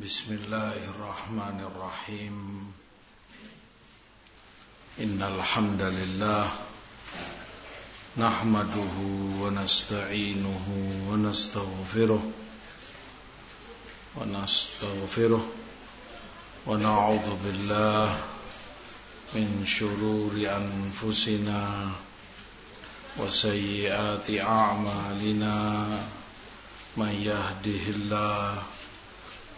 بسم الله الرحمن الرحيم إن الحمد لله نحمده ونستعينه ونستغفره ونستغفره ونعوذ بالله من شرور أنفسنا وسيئات أعمالنا من يهده الله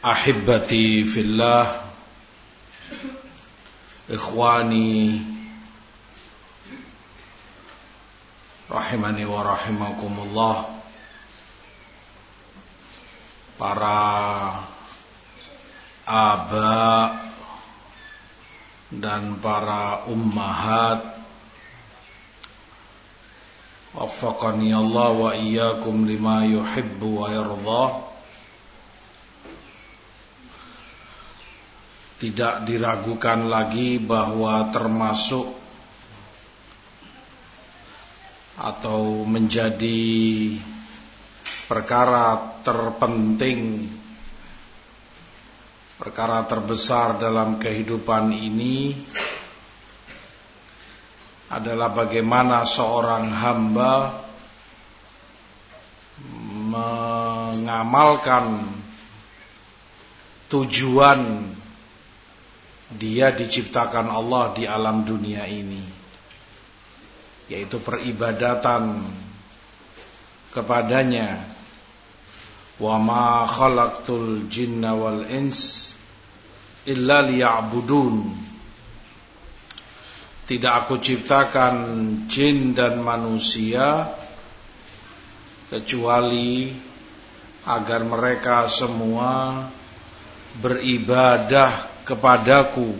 Ahibati fillah. Ikhwani. Rahimani wa rahimakumullah. Para Aba Dan para ummahat. Waffaqani Allah wa iyyakum lima yuhibbu wa yardah tidak diragukan lagi bahwa termasuk atau menjadi perkara terpenting perkara terbesar dalam kehidupan ini adalah bagaimana seorang hamba mengamalkan tujuan dia diciptakan Allah di alam dunia ini yaitu peribadatan kepadanya. Wa ma khalaqtul jinna wal ins illa liya'budun. Tidak aku ciptakan jin dan manusia kecuali agar mereka semua beribadah kepadaku.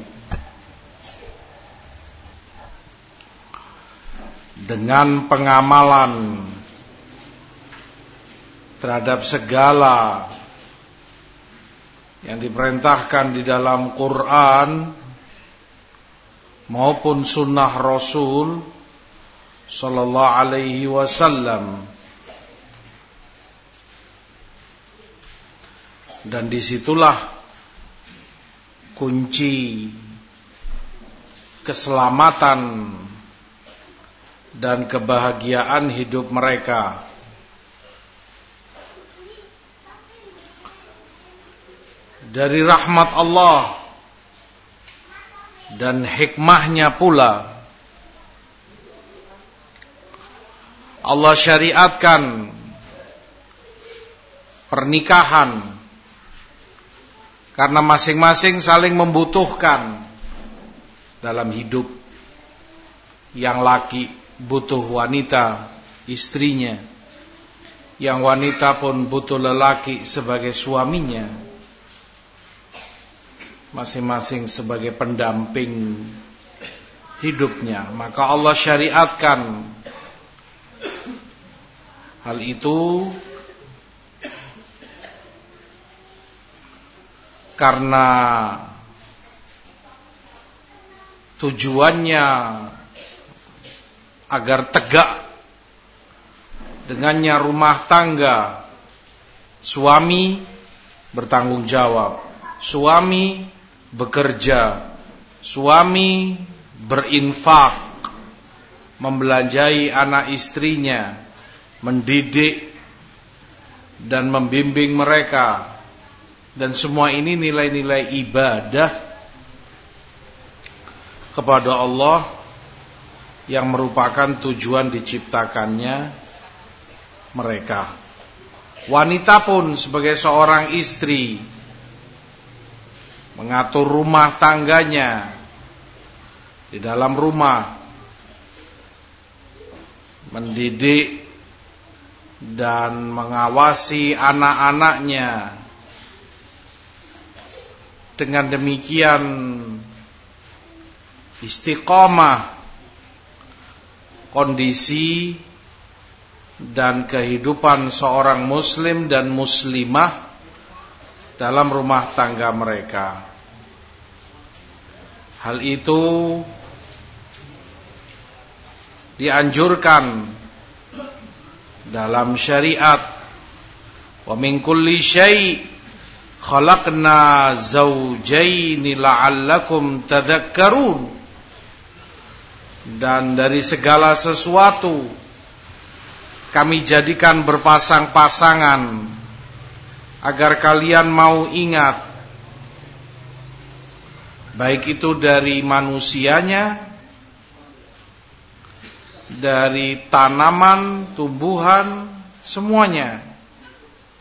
Dengan pengamalan terhadap segala yang diperintahkan di dalam Quran maupun sunnah Rasul sallallahu alaihi wasallam. Dan di situlah kunci keselamatan dan kebahagiaan hidup mereka. Dari rahmat Allah dan hikmahnya pula Allah syariatkan pernikahan karena masing-masing saling membutuhkan dalam hidup. Yang laki butuh wanita, istrinya. Yang wanita pun butuh lelaki sebagai suaminya. Masing-masing sebagai pendamping hidupnya. Maka Allah syariatkan hal itu karena tujuannya agar tegak dengannya rumah tangga suami bertanggung jawab suami bekerja suami berinfak membelanjai anak istrinya mendidik dan membimbing mereka dan semua ini nilai-nilai ibadah kepada Allah yang merupakan tujuan diciptakannya mereka. Wanita pun sebagai seorang istri mengatur rumah tangganya di dalam rumah mendidik dan mengawasi anak-anaknya dengan demikian istiqomah kondisi dan kehidupan seorang muslim dan muslimah dalam rumah tangga mereka. Hal itu dianjurkan dalam syariat. Wa min kulli syai' khalaqna zawjayn la'allakum tadhakkarun. Dan dari segala sesuatu kami jadikan berpasang-pasangan agar kalian mau ingat baik itu dari manusianya dari tanaman, tumbuhan, semuanya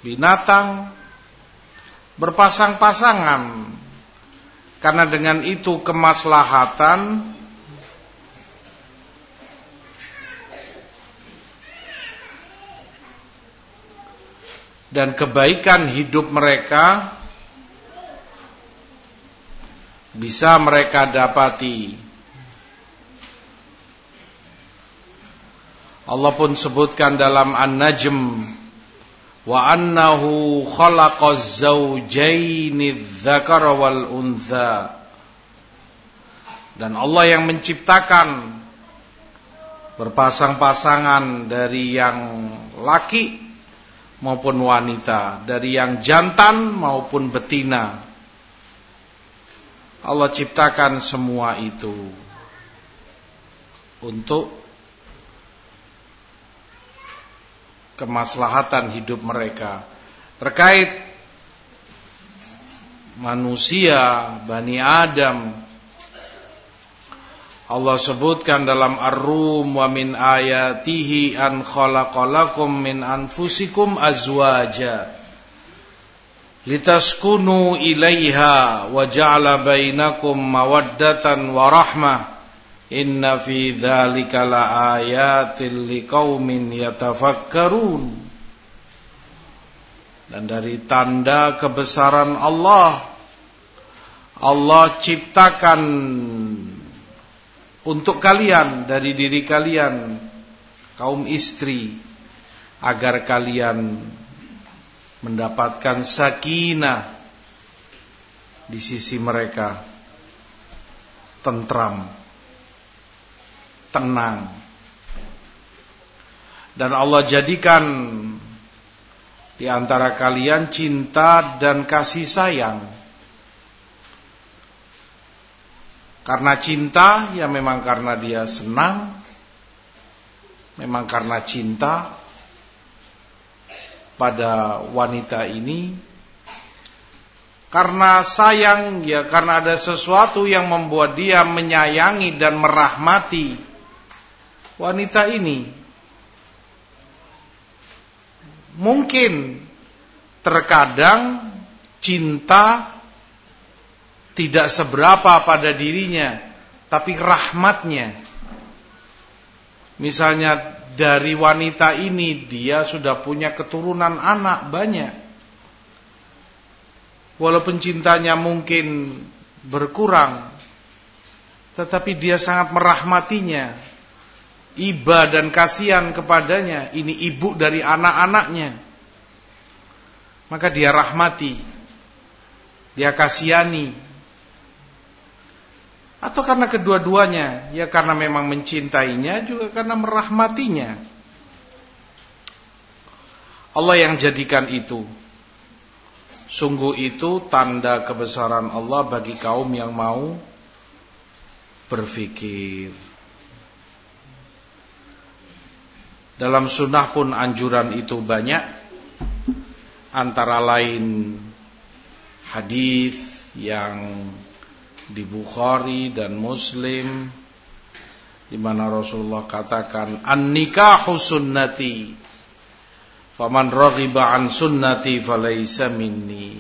binatang berpasang-pasangan karena dengan itu kemaslahatan dan kebaikan hidup mereka bisa mereka dapati. Allah pun sebutkan dalam An-Najm wa annahu khalaqaz zawjaini dzakara wal untha dan Allah yang menciptakan berpasang-pasangan dari yang laki maupun wanita, dari yang jantan maupun betina. Allah ciptakan semua itu untuk kemaslahatan hidup mereka. Terkait manusia Bani Adam Allah sebutkan dalam Ar-Rum wa min ayatihi an khalaqalakum min anfusikum azwaja litaskunu ilaiha wa ja'ala bainakum mawaddatan wa rahmah inna fi dzalika laayatil liqaumin yatafakkarun. Dan dari tanda kebesaran Allah Allah ciptakan untuk kalian dari diri kalian kaum istri agar kalian mendapatkan sakinah di sisi mereka tentram tenang. Dan Allah jadikan di antara kalian cinta dan kasih sayang. Karena cinta ya memang karena dia senang. Memang karena cinta Pada wanita ini. Karena sayang ya karena ada sesuatu yang membuat dia menyayangi dan merahmati Wanita ini Mungkin Terkadang cinta tidak seberapa pada dirinya, tapi rahmatnya. Misalnya dari wanita ini dia sudah punya keturunan anak banyak. Walaupun cintanya mungkin berkurang, tetapi dia sangat merahmatinya. Iba dan kasihan kepadanya, ini ibu dari anak-anaknya. Maka dia rahmati, dia kasihani, atau karena kedua-duanya? Ya karena memang mencintainya Juga karena merahmatinya. Allah yang jadikan itu. Sungguh itu tanda kebesaran Allah Bagi kaum yang mau Berfikir Dalam sunnah pun anjuran itu banyak. Antara lain Hadis yang di Bukhari dan Muslim di mana Rasulullah katakan an-nikahu sunnati faman raghiba an sunnati falaysa minni.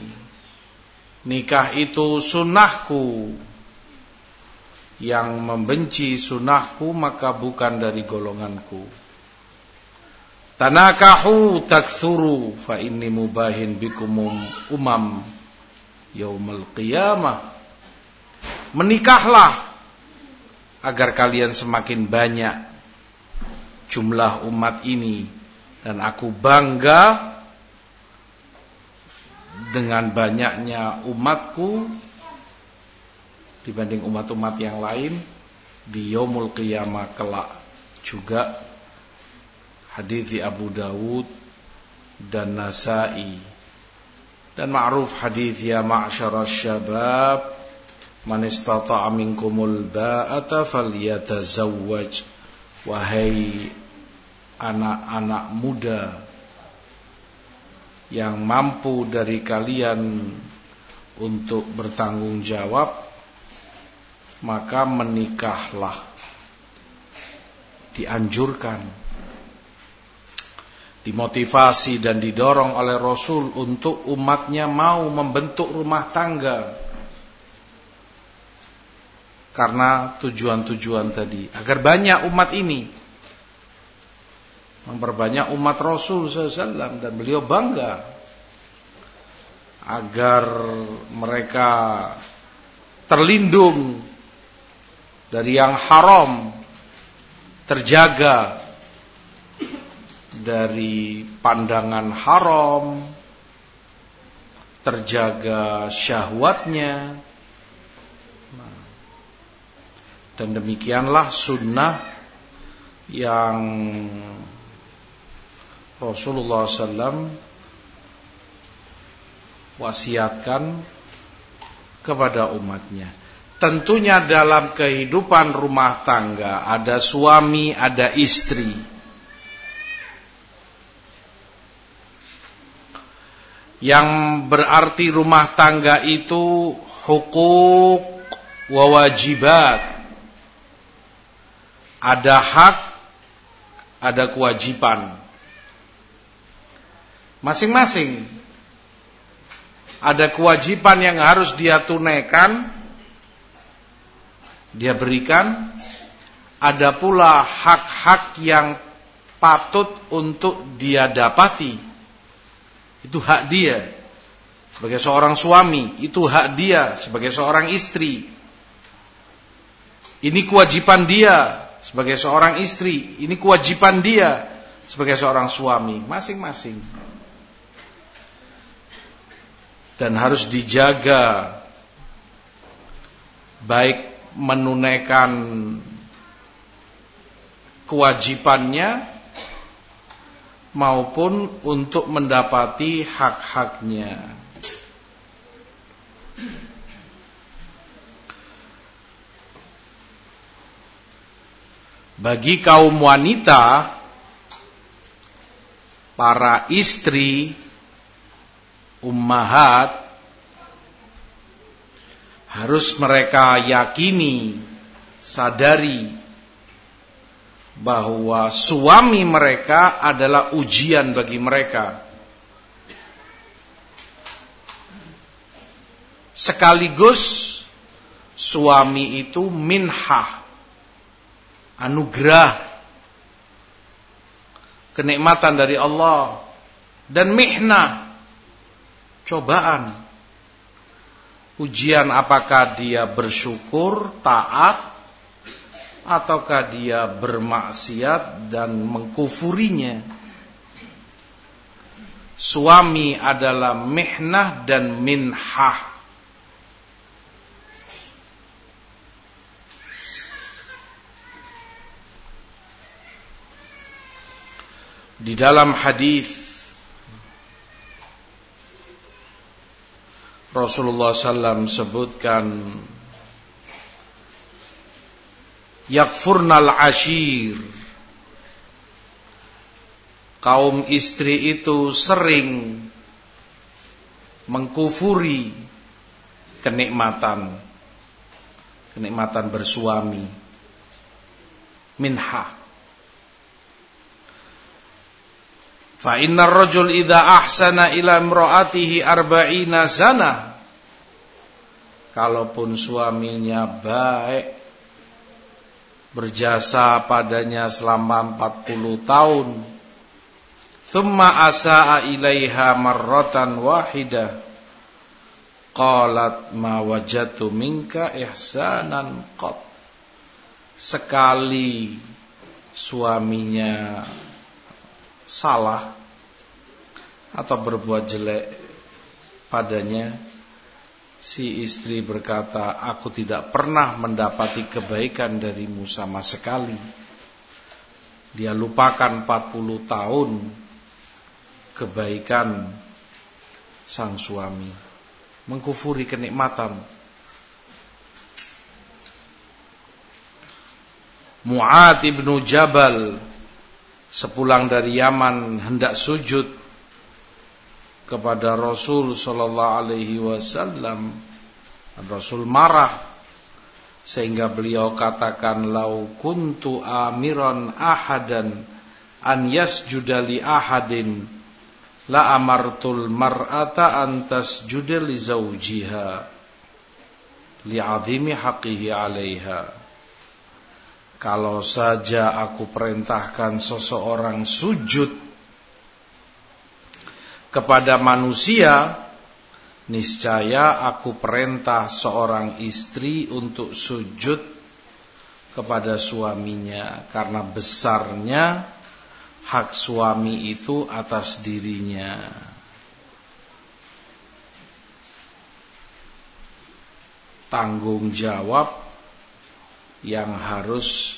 Nikah itu sunnahku. Yang membenci sunnahku maka bukan dari golonganku tanakahu takthuru fa inni mubahin bikum umam yaumul qiyamah. Menikahlah agar kalian semakin banyak jumlah umat ini dan aku bangga dengan banyaknya umatku dibanding umat-umat yang lain di yaumul qiyamah kelak juga hadis Abu Dawud dan Nasai. Dan ma'ruf hadis ya ma'syarasy syabab man istata'a minkumul ba'ata falyatazawwaj. Wahai anak-anak muda yang mampu dari kalian untuk bertanggung jawab maka menikahlah. Dianjurkan dimotivasi dan didorong oleh Rasul untuk umatnya mau membentuk rumah tangga. Karena tujuan-tujuan tadi agar banyak umat ini memperbanyak umat Rasul SAW dan beliau bangga agar mereka terlindung dari yang haram terjaga dari pandangan haram terjaga syahwatnya dan demikianlah sunnah yang Rasulullah SAW wasiatkan kepada umatnya. Tentunya dalam kehidupan rumah tangga ada suami, ada istri. Yang berarti rumah tangga itu hukuk wawajibat. Ada hak, ada kewajiban. Masing-masing ada kewajiban yang harus dia tunaikan, dia berikan. Ada pula hak-hak yang patut untuk dia dapati. Itu hak dia. Sebagai seorang suami, itu hak dia sebagai seorang istri. Ini kewajiban dia sebagai seorang istri, ini kewajiban dia sebagai seorang suami, masing-masing. Dan harus dijaga. Baik menunaikan kewajibannya maupun untuk mendapati hak-haknya. Bagi kaum wanita, para istri ummahat harus mereka yakini, sadari bahwa suami mereka adalah ujian bagi mereka. Sekaligus suami itu minhah, anugerah, kenikmatan dari Allah dan mihnah cobaan. Ujian apakah dia bersyukur, taat, ataukah dia bermaksiat dan mengkufurinya. Suami adalah mihnah dan minhah. Di dalam hadis Rasulullah SAW sebutkan yakfurnal ashir kaum istri itu sering mengkufuri kenikmatan kenikmatan bersuami. Minha. Fa innar rajul idza ahsana ila imraatihi arba'ina sana. Kalaupun suaminya baik berjasa padanya selama 40 tahun. Thumma asaa ilaiha marratan wahidah. qalat ma wajatu minka ihsanan qat sekali suaminya salah atau berbuat jelek padanya si istri berkata aku tidak pernah mendapati kebaikan darimu sama sekali. Dia lupakan 40 tahun kebaikan sang suami. Mengkufuri kenikmatan. Mu'ad ibnu Jabal sepulang dari Yaman hendak sujud kepada Rasul sallallahu alaihi wasallam. Rasul marah sehingga beliau katakan lau kuntu amiran ahadan an yasjuda li ahadin la amartul mar'ata an tasjuda li zawjiha li azimi haqqihi 'alaiha. Kalau saja aku perintahkan seseorang sujud kepada manusia, niscaya aku perintah seorang istri untuk sujud kepada suaminya karena besarnya hak suami itu atas dirinya. Tanggung jawab yang harus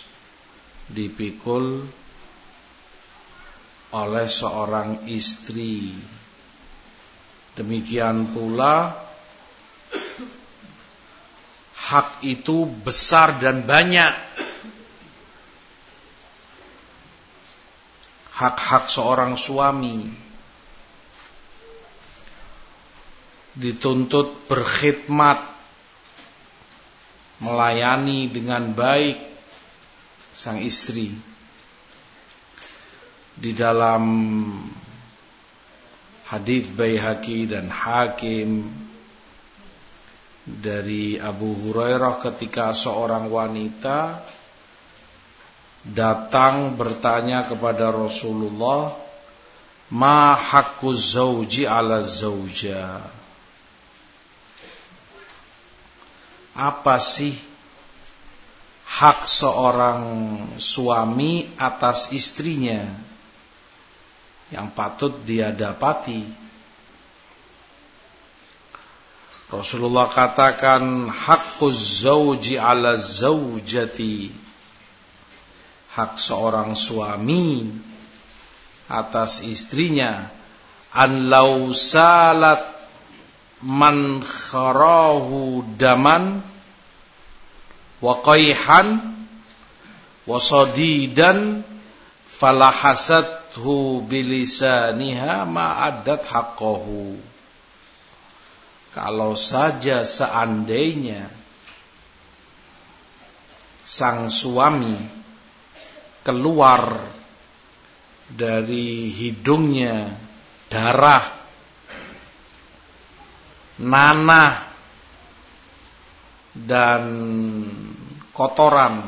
dipikul oleh seorang istri. Demikian pula hak itu besar dan banyak. Hak-hak seorang suami dituntut berkhidmat melayani dengan baik sang istri di dalam hadis Baihaqi dan Hakim dari Abu Hurairah ketika seorang wanita datang bertanya kepada Rasulullah ma haqqu zauji ala zauja? Apa sih hak seorang suami atas istrinya yang patut dia dapati. Rasulullah katakan haqquz zauji ala zaujati hak seorang suami atas istrinya an lausalat man kharahu daman wa qayhan wa sadidan falahasathu bilisaniha ma addat haqqahu. Kalau saja seandainya sang suami keluar dari hidungnya darah nanah dan kotoran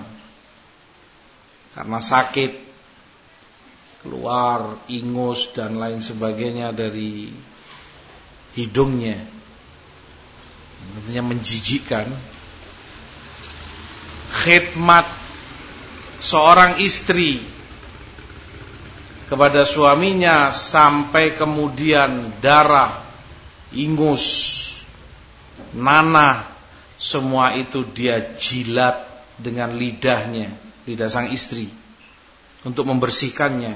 karena sakit keluar ingus dan lain sebagainya dari hidungnya. Tentunya menjijikkan. Khidmat seorang istri kepada suaminya sampai kemudian darah ingus, nanah, semua itu dia jilat dengan lidahnya, lidah sang istri untuk membersihkannya.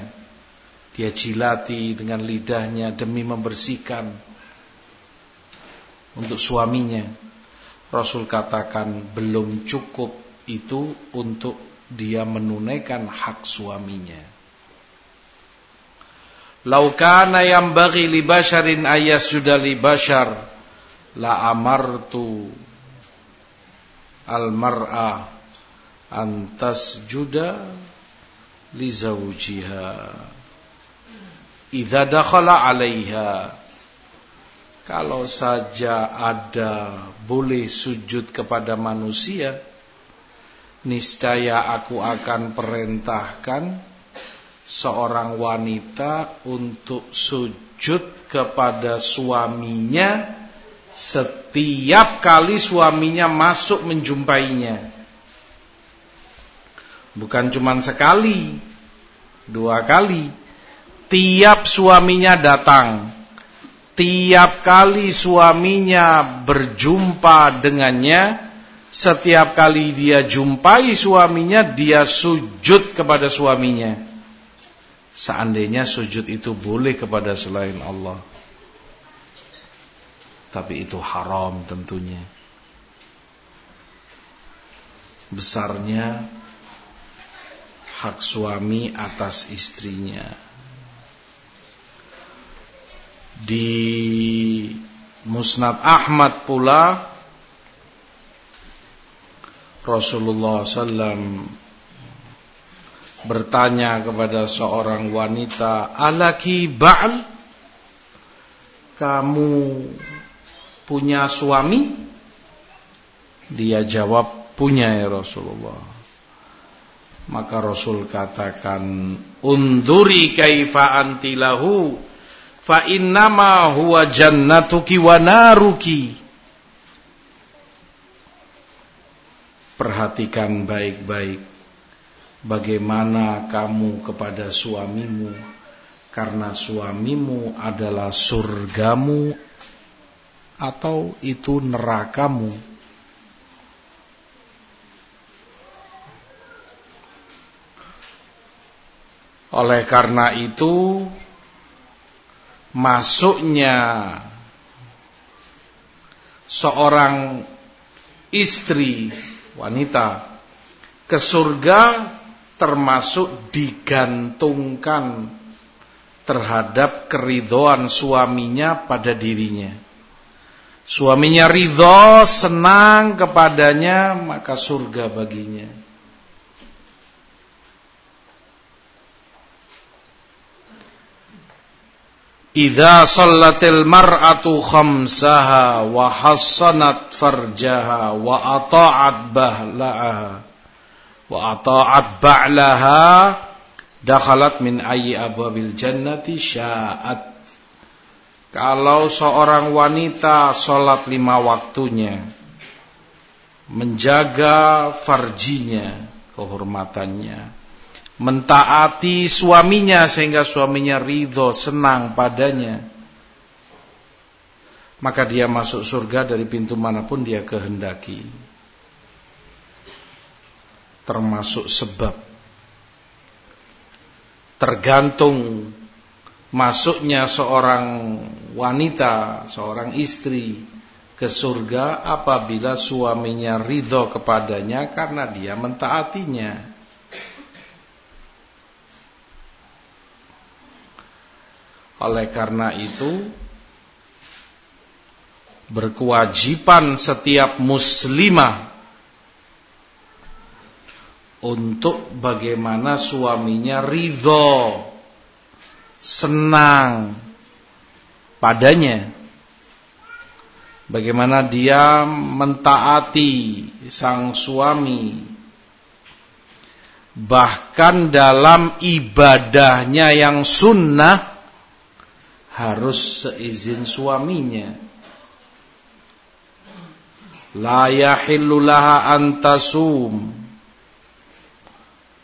Dia jilati dengan lidahnya demi membersihkan untuk suaminya. Rasul katakan belum cukup itu untuk dia menunaikan hak suaminya. Laukana yang bagi li basharin ayas sudah li bashar la amartu al mar'a antas juda li zawjiha idza dakhala 'alaiha kalau saja ada boleh sujud kepada manusia niscaya aku akan perintahkan seorang wanita untuk sujud kepada suaminya setiap kali suaminya masuk menjumpainya. Bukan cuma sekali, dua kali. Tiap suaminya datang, tiap kali suaminya berjumpa dengannya, setiap kali dia jumpai suaminya, dia sujud kepada suaminya. Seandainya sujud itu boleh kepada selain Allah tapi itu haram tentunya. Besarnya hak suami atas istrinya. Di Musnad Ahmad pula Rasulullah SAW bertanya kepada seorang wanita, "Alaki ba'al?" Kamu punya suami? Dia jawab, punya ya Rasulullah. Maka Rasul katakan, unduri kaifa antilahu fa innama huwa jannatuki wa naruki. Perhatikan baik-baik bagaimana kamu kepada suamimu karena suamimu adalah surgamu atau itu nerakamu. Oleh karena itu masuknya seorang istri wanita ke surga termasuk digantungkan terhadap keridoan suaminya pada dirinya. Suaminya ridho, senang kepadanya, maka surga baginya. Idza sallatil mar'atu khamsaha wa hassanat farjaha wa ata'at bahlaha wa ata'at ba'laha dakhalat min ayyi abwabil jannati sya'at. Kalau seorang wanita sholat lima waktunya Menjaga farjinya Kehormatannya Mentaati suaminya Sehingga suaminya ridho Senang padanya. Maka dia masuk surga Dari pintu mana pun dia kehendaki. Termasuk sebab. Tergantung masuknya seorang wanita, seorang istri ke surga apabila suaminya ridho kepadanya karena dia mentaatinya. Oleh karena itu berkewajiban setiap muslimah untuk bagaimana suaminya ridho senang padanya. Bagaimana dia mentaati sang suami. Bahkan dalam ibadahnya yang sunnah harus seizin suaminya. La yahillu laha antasum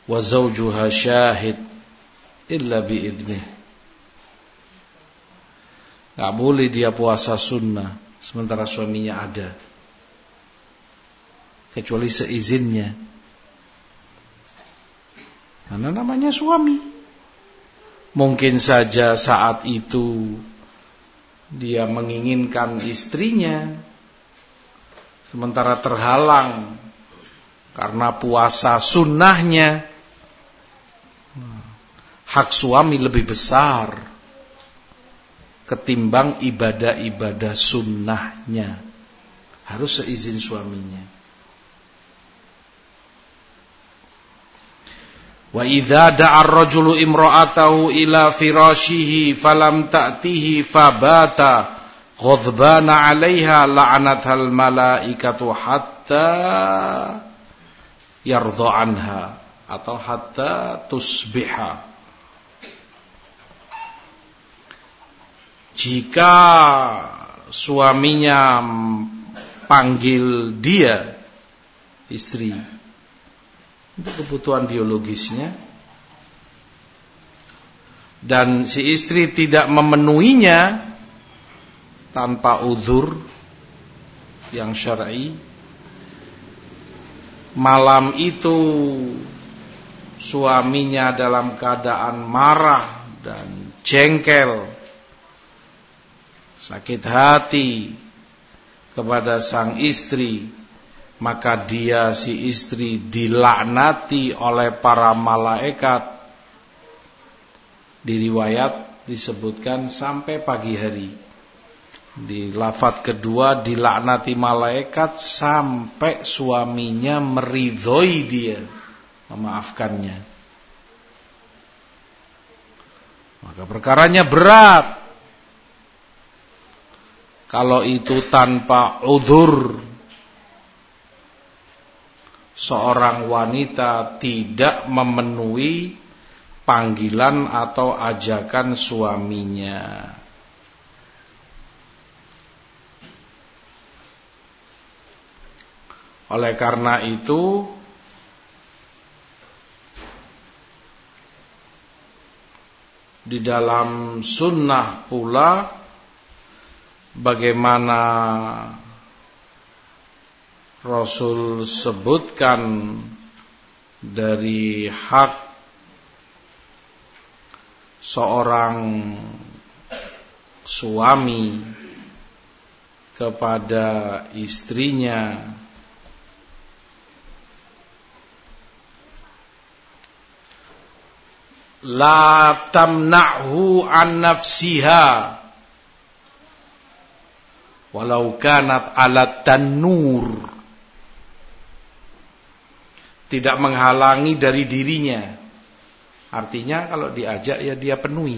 wa zawjuha syahid illa biidnih Gak boleh dia puasa sunnah Sementara suaminya ada. Kecuali seizinnya. Karena namanya suami Mungkin saja saat itu Dia menginginkan istrinya. Sementara terhalang Karena puasa sunnahnya. Hak suami lebih besar ketimbang ibadah-ibadah sunnahnya. Harus seizin suaminya wa idza da'a ar-rajulu imra'atahu ila firashihi falam ta'tihi fabata ghadbana 'alayha la'anathal malaikatu hatta yardha anha atau hatta tusbiha. Jika suaminya panggil dia istri untuk kebutuhan biologisnya. Dan si istri tidak memenuhinya tanpa udur yang syar'i. Malam itu suaminya dalam keadaan marah dan jengkel sakit hati kepada sang istri maka dia si istri dilaknati oleh para malaikat. Di riwayat disebutkan sampai pagi hari. Di lafat kedua dilaknati malaikat sampai suaminya meridhoi dia memaafkannya. Maka perkaranya berat. Kalau itu tanpa udur Seorang wanita tidak memenuhi panggilan atau ajakan suaminya. Oleh karena itu Di dalam sunnah pula bagaimana Rasul sebutkan dari hak seorang suami kepada istrinya la tamna'hu an nafsiha walau kanat alat nur tidak menghalangi dari dirinya. Artinya kalau diajak ya dia penuhi.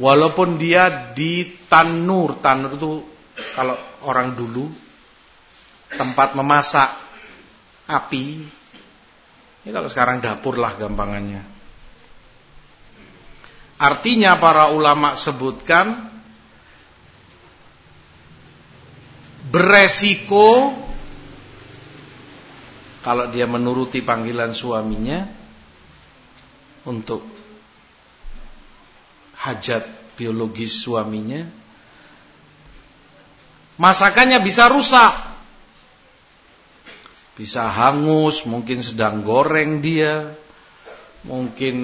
Walaupun dia di tanur tanur itu kalau orang dulu tempat memasak api ini kalau sekarang dapur lah gampangannya. Artinya para ulama sebutkan beresiko kalau dia menuruti panggilan suaminya untuk hajat biologis suaminya masakannya bisa rusak. Bisa hangus mungkin sedang goreng dia mungkin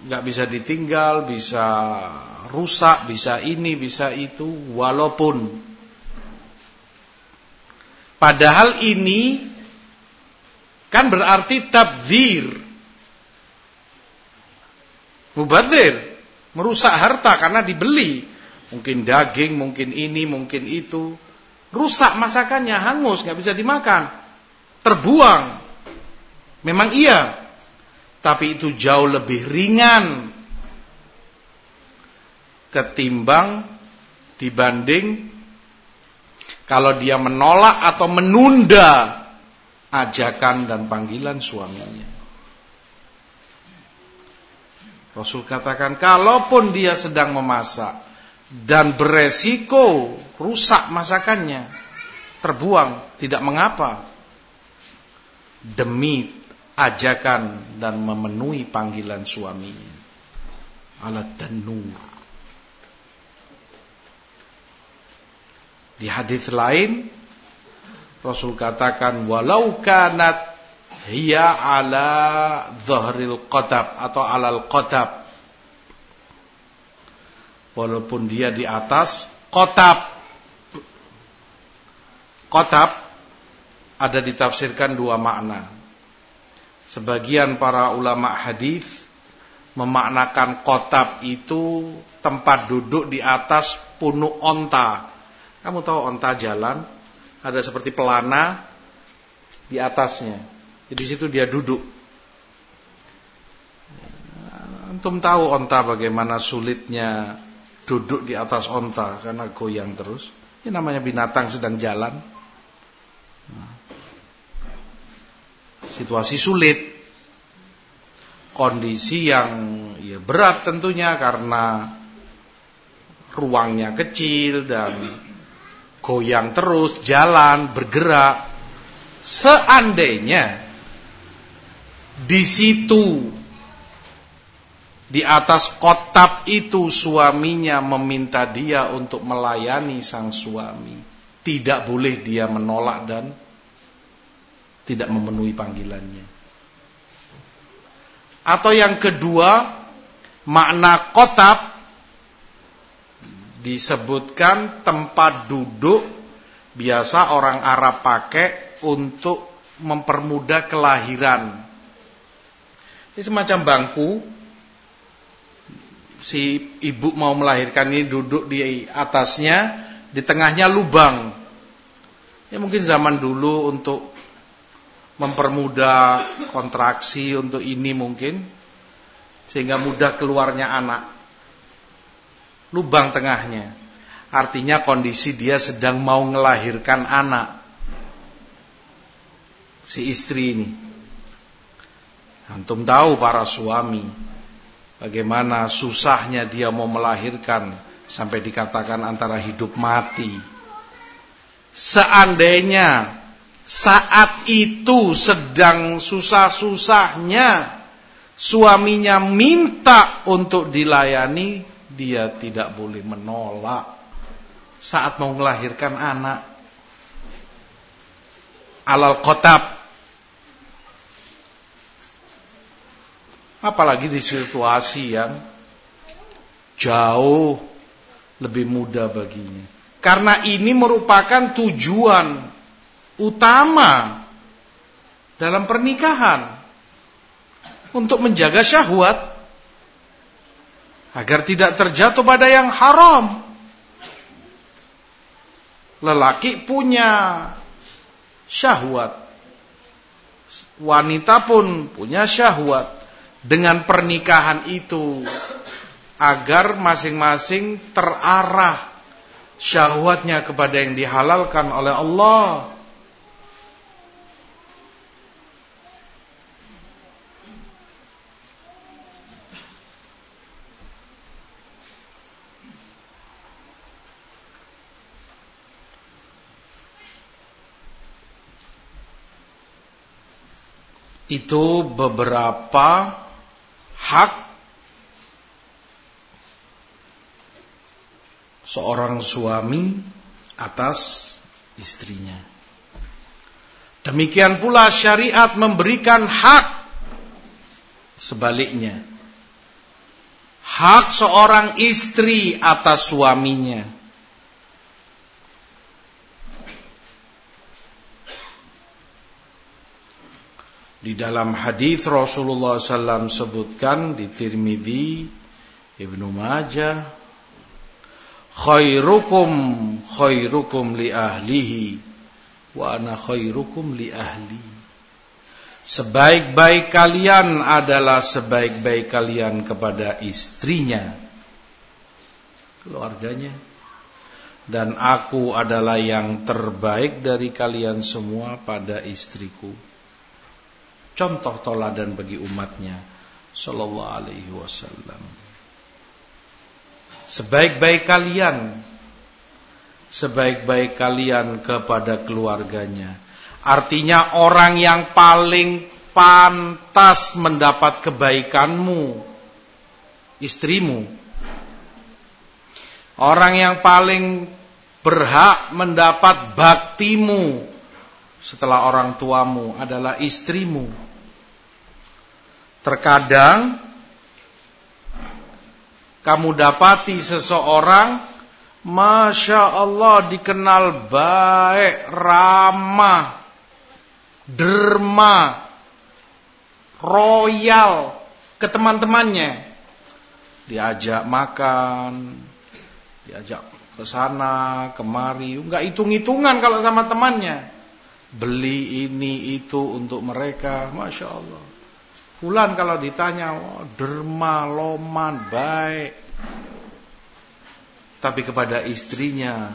nggak bisa ditinggal bisa rusak bisa ini bisa itu walaupun. Padahal ini kan berarti tabdir. Mubadir, merusak harta karena dibeli. Mungkin daging, mungkin ini, mungkin itu. Rusak masakannya, hangus, nggak bisa dimakan. Terbuang. Memang iya. Tapi itu jauh lebih ringan ketimbang dibanding kalau dia menolak atau menunda ajakan dan panggilan suaminya. Rasul katakan, kalaupun dia sedang memasak dan beresiko rusak masakannya, terbuang, tidak mengapa. Demi ajakan dan memenuhi panggilan suaminya. Alat dan nur. Di hadis lain Rasul katakan walau kanat hiya ala dhahril qatab atau alal qatab walaupun dia di atas qatab qatab ada ditafsirkan dua makna. Sebagian para ulama hadis memaknakan kotab itu tempat duduk di atas punuk onta. Kamu tahu onta jalan ada seperti pelana di atasnya. Di situ dia duduk. Antum tahu onta bagaimana sulitnya duduk di atas onta karena goyang terus. Ini namanya binatang sedang jalan. Situasi sulit. Kondisi yang ya berat tentunya karena ruangnya kecil dan goyang terus, jalan, bergerak. Seandainya di situ di atas kotab itu suaminya meminta dia untuk melayani sang suami, tidak boleh dia menolak dan tidak memenuhi panggilannya. Atau yang kedua, makna kotab disebutkan tempat duduk biasa orang Arab pakai untuk mempermudah kelahiran. Ini semacam bangku. Si ibu mau melahirkan ini duduk di atasnya, di tengahnya lubang. Ya mungkin zaman dulu untuk mempermudah kontraksi untuk ini mungkin sehingga mudah keluarnya anak lubang tengahnya. Artinya kondisi dia sedang mau melahirkan anak. Si istri ini. Antum tahu para suami. Bagaimana susahnya dia mau melahirkan. Sampai dikatakan antara hidup mati. Seandainya saat itu sedang susah-susahnya. Suaminya minta untuk dilayani dia tidak boleh menolak saat mau melahirkan anak. Alal kotab. Apalagi di situasi yang jauh lebih mudah baginya. Karena ini merupakan tujuan utama dalam pernikahan untuk menjaga syahwat agar tidak terjatuh pada yang haram. Lelaki punya syahwat. Wanita pun punya syahwat. Dengan pernikahan itu agar masing-masing terarah syahwatnya kepada yang dihalalkan oleh Allah. Itu beberapa hak seorang suami atas istrinya. Demikian pula syariat memberikan hak sebaliknya. Hak seorang istri atas suaminya. Di dalam hadis Rasulullah SAW sebutkan di Tirmidzi, Ibnu Majah, khairukum khairukum li ahlihi wa ana khairukum li ahli. Sebaik-baik kalian adalah sebaik-baik kalian kepada istrinya, keluarganya. Dan aku adalah yang terbaik dari kalian semua pada istriku contoh toladan bagi umatnya sallallahu alaihi wasallam. Sebaik-baik kalian sebaik-baik kalian kepada keluarganya. Artinya orang yang paling pantas mendapat kebaikanmu istrimu. Orang yang paling berhak mendapat baktimu setelah orang tuamu adalah istrimu. Terkadang kamu dapati seseorang Masya Allah dikenal baik, ramah, derma, royal ke teman-temannya. Diajak makan, diajak ke sana, kemari, enggak hitung-hitungan kalau sama temannya beli ini itu untuk mereka, masya Allah. Fulan kalau ditanya, oh, derma, loman, baik. Tapi kepada istrinya,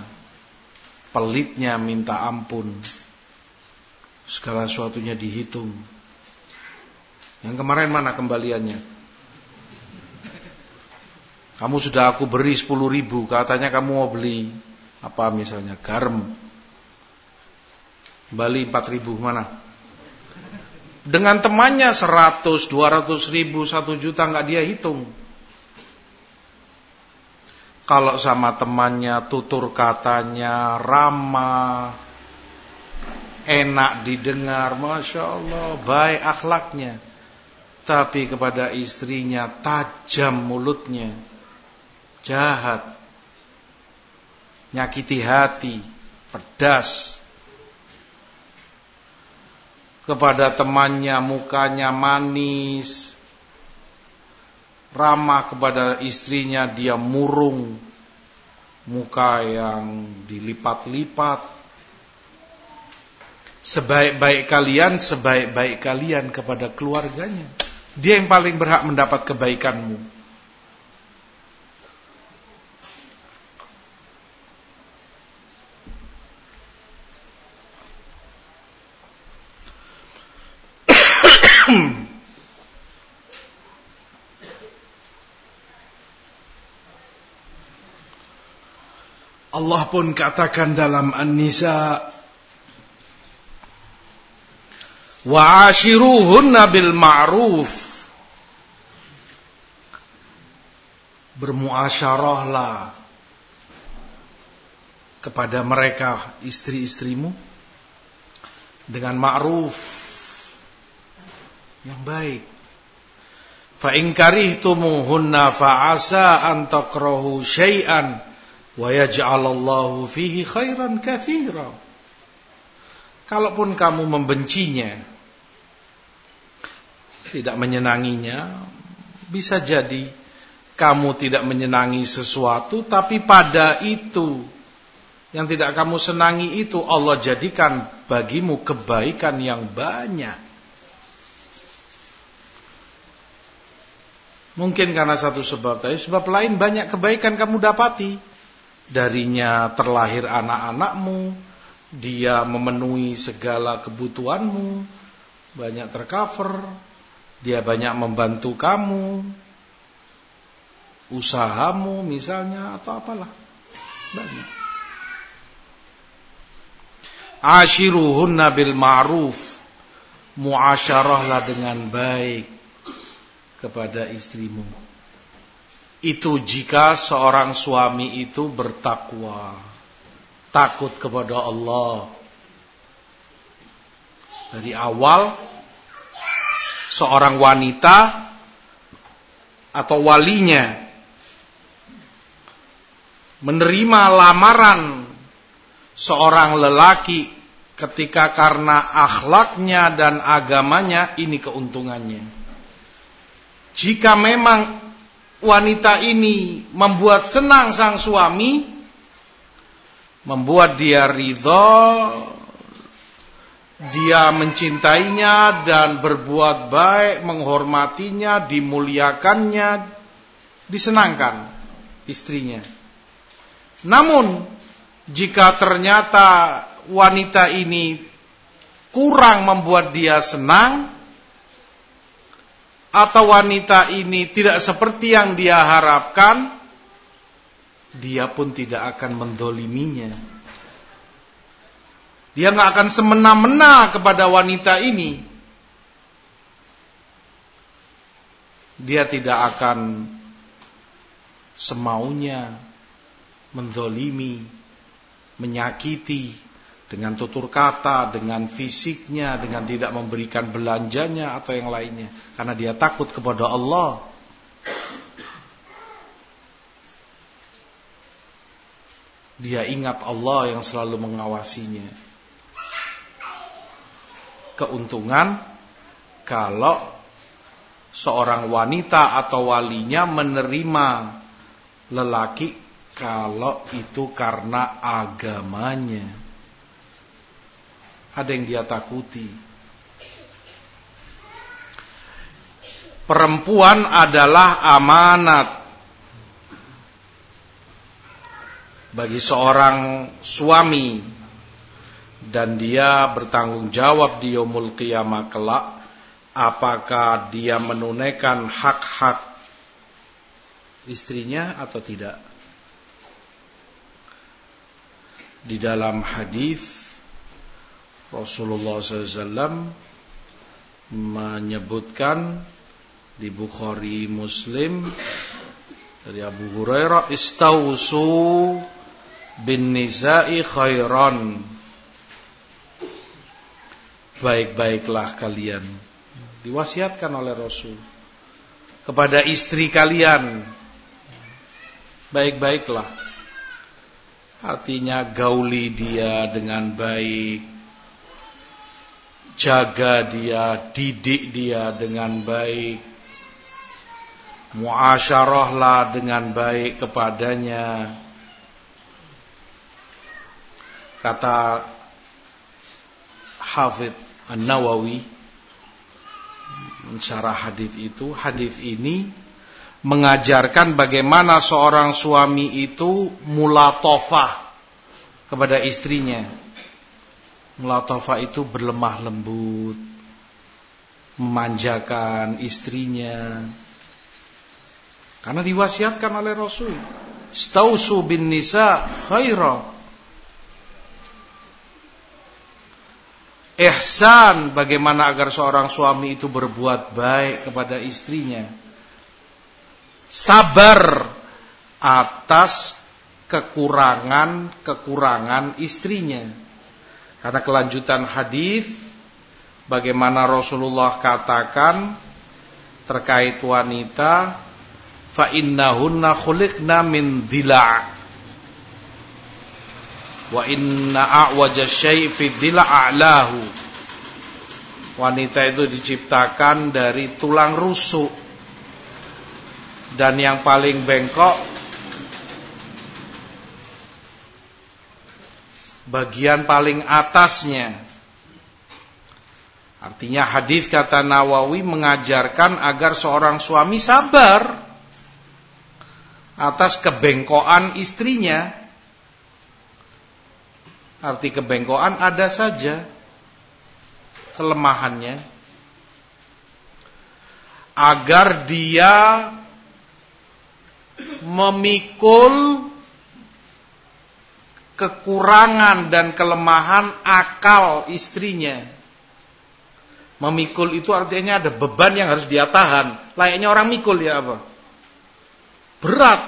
pelitnya minta ampun. Segala sesuatunya dihitung. Yang kemarin mana kembaliannya? Kamu sudah aku beri 10 ribu, katanya kamu mau beli apa misalnya garam. Bali 4 ribu mana? Dengan temannya 100, 200 ribu, 1 juta nggak dia hitung. Kalau sama temannya tutur katanya ramah, enak didengar, masya Allah, baik akhlaknya. Tapi kepada istrinya tajam mulutnya jahat, nyakiti hati, pedas. Kepada temannya mukanya manis, ramah kepada istrinya dia murung, muka yang dilipat-lipat. Sebaik-baik kalian, sebaik-baik kalian kepada keluarganya. Dia yang paling berhak mendapat kebaikanmu. Allah pun katakan dalam An-Nisa Wa ashiruhunna bil ma'ruf Bermuasyarahlah kepada mereka istri-istrimu dengan ma'ruf yang baik. Fa in karihtumuhunna fa an takrahu syai'an yaj'alallahu fihi khairan katsira. Kalaupun kamu membencinya, tidak menyenanginya, bisa jadi kamu tidak menyenangi sesuatu tapi pada itu yang tidak kamu senangi itu Allah jadikan bagimu kebaikan yang banyak. Mungkin karena satu sebab, tapi sebab lain banyak kebaikan kamu dapati. Darinya terlahir anak-anakmu, dia memenuhi segala kebutuhanmu, banyak tercover, dia banyak membantu kamu, usahamu misalnya atau apalah. Banyak. Ashiruhunna bil ma'ruf. Muasyarahlah dengan baik kepada istrimu. Itu jika seorang suami itu bertakwa, takut kepada Allah. Dari awal seorang wanita atau walinya menerima lamaran seorang lelaki ketika karena akhlaknya dan agamanya ini keuntungannya. Jika memang wanita ini membuat senang sang suami, membuat dia ridho, dia mencintainya dan berbuat baik, menghormatinya, dimuliakannya, disenangkan istrinya. Namun, jika ternyata wanita ini kurang membuat dia senang, atau wanita ini tidak seperti yang dia harapkan, dia pun tidak akan mendoliminya. Dia nggak akan semena-mena kepada wanita ini. Dia tidak akan semaunya mendolimi, menyakiti, dengan tutur kata, dengan fisiknya, dengan tidak memberikan belanjanya atau yang lainnya, karena dia takut kepada Allah. Dia ingat Allah yang selalu mengawasinya. Keuntungan kalau seorang wanita atau walinya menerima lelaki kalau itu karena agamanya ada yang dia takuti. Perempuan adalah amanat bagi seorang suami dan dia bertanggung jawab di yaumul qiyamah kelak apakah dia menunaikan hak-hak istrinya atau tidak. Di dalam hadis Rasulullah SAW menyebutkan di Bukhari Muslim dari Abu Hurairah istausu bin nisa'i khairan. Baik-baiklah kalian. Diwasiatkan oleh Rasul kepada istri kalian. Baik-baiklah. Artinya gauli dia dengan baik jaga dia, didik dia dengan baik. Muasyarahlah dengan baik kepadanya. Kata Hafidh An-Nawawi mensyarah hadis itu, hadis ini mengajarkan bagaimana seorang suami itu mulatofah kepada istrinya Mulatafah itu berlemah lembut Memanjakan istrinya. Karena diwasiatkan oleh Rasul. Stausu bin nisa khaira. Ihsan bagaimana agar seorang suami itu berbuat baik kepada istrinya. Sabar atas kekurangan-kekurangan istrinya karena kelanjutan hadis bagaimana Rasulullah katakan terkait wanita fa innahunna khuliqna min dhila' wa inna a'waja syai' fi dhila' a'lahu. Wanita itu diciptakan dari tulang rusuk. Dan yang paling bengkok bagian paling atasnya. Artinya hadis kata Nawawi mengajarkan agar seorang suami sabar atas kebengkoan istrinya. Arti kebengkoan ada saja kelemahannya. Agar dia memikul kekurangan dan kelemahan akal istrinya. Memikul itu artinya ada beban yang harus dia tahan. Layaknya orang mikul ya apa? Berat.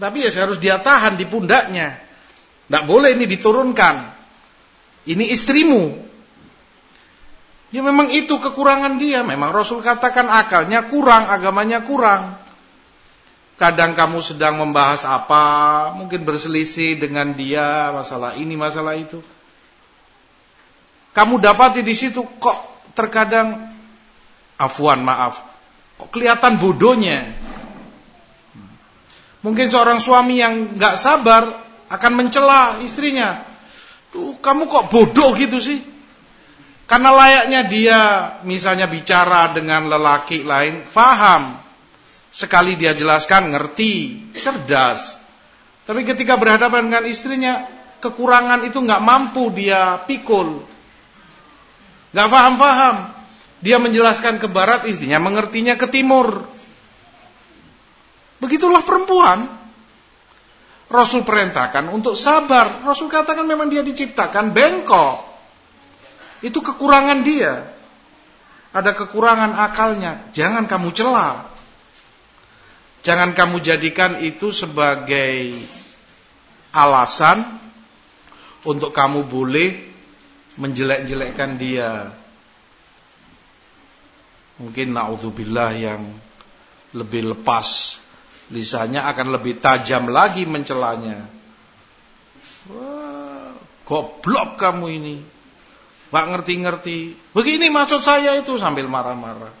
Tapi ya harus dia tahan di pundaknya. Tidak boleh ini diturunkan. Ini istrimu. Ya memang itu kekurangan dia. Memang Rasul katakan akalnya kurang, agamanya kurang. Kadang kamu sedang membahas apa, mungkin berselisih dengan dia masalah ini, masalah itu. Kamu dapati di situ kok terkadang afwan, maaf. Kok kelihatan bodohnya. Mungkin seorang suami yang nggak sabar akan mencela istrinya. Tuh, kamu kok bodoh gitu sih? Karena layaknya dia misalnya bicara dengan lelaki lain, faham Sekali dia jelaskan ngerti, cerdas. Tapi ketika berhadapan dengan istrinya, kekurangan itu nggak mampu dia pikul. nggak paham-paham. Dia menjelaskan ke barat, istrinya mengertinya ke timur. Begitulah perempuan. Rasul perintahkan untuk sabar. Rasul katakan memang dia diciptakan bengkok. Itu kekurangan dia. Ada kekurangan akalnya. Jangan kamu celah. Jangan kamu jadikan itu sebagai alasan untuk kamu boleh menjelek-jelekkan dia. Mungkin naudzubillah yang lebih lepas lisannya akan lebih tajam lagi mencelanya. Wah, goblok kamu ini. Gak ngerti-ngerti. Begini maksud saya itu sambil marah-marah.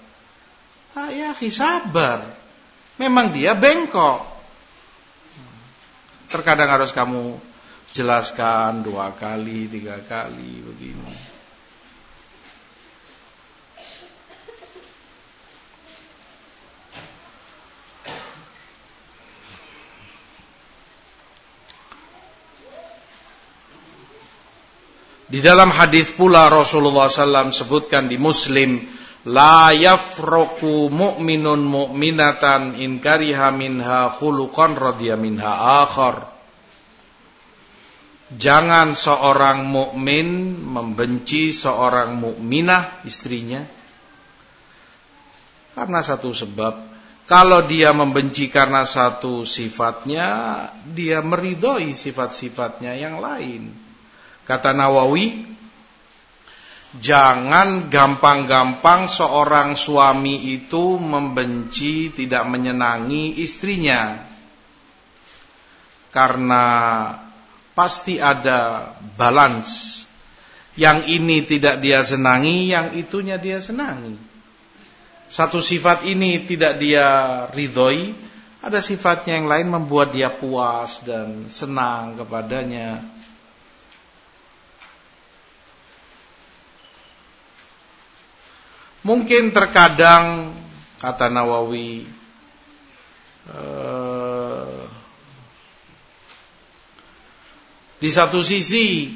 Ah ya, sabar. Memang dia bengkok. Terkadang harus kamu jelaskan dua kali, tiga kali begini. Di dalam hadis pula Rasulullah SAW sebutkan di Muslim La yafroku mu'minun mu'minatan in kariha minha khuluqan radhiya minha akhar. Jangan seorang mukmin membenci seorang mukminah istrinya karena satu sebab. Kalau dia membenci karena satu sifatnya, dia meridhoi sifat-sifatnya yang lain. Kata Nawawi, Jangan gampang-gampang seorang suami itu membenci, tidak menyenangi istrinya. Karena pasti ada balance. Yang ini tidak dia senangi, yang itunya dia senangi. Satu sifat ini tidak dia ridhoi, ada sifatnya yang lain membuat dia puas dan senang kepadanya. Mungkin terkadang kata Nawawi uh, di satu sisi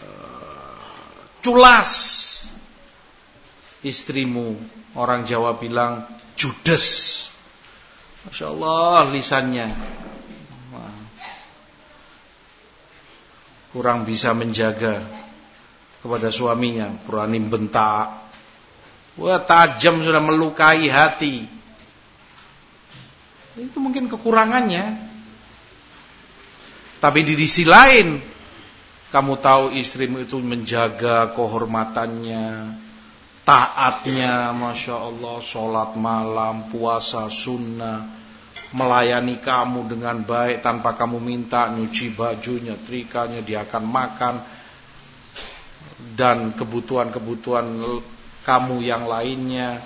uh, culas istrimu. Orang Jawa bilang judes. Masya Allah lisannya. Kurang bisa menjaga kepada suaminya berani bentak Wah tajam sudah melukai hati. Itu mungkin kekurangannya. Tapi di sisi lain, kamu tahu istrimu itu menjaga kehormatannya, taatnya, masya Allah, sholat malam, puasa sunnah, melayani kamu dengan baik tanpa kamu minta, nyuci bajunya, trikanya, dia akan makan, dan kebutuhan-kebutuhan kamu yang lainnya.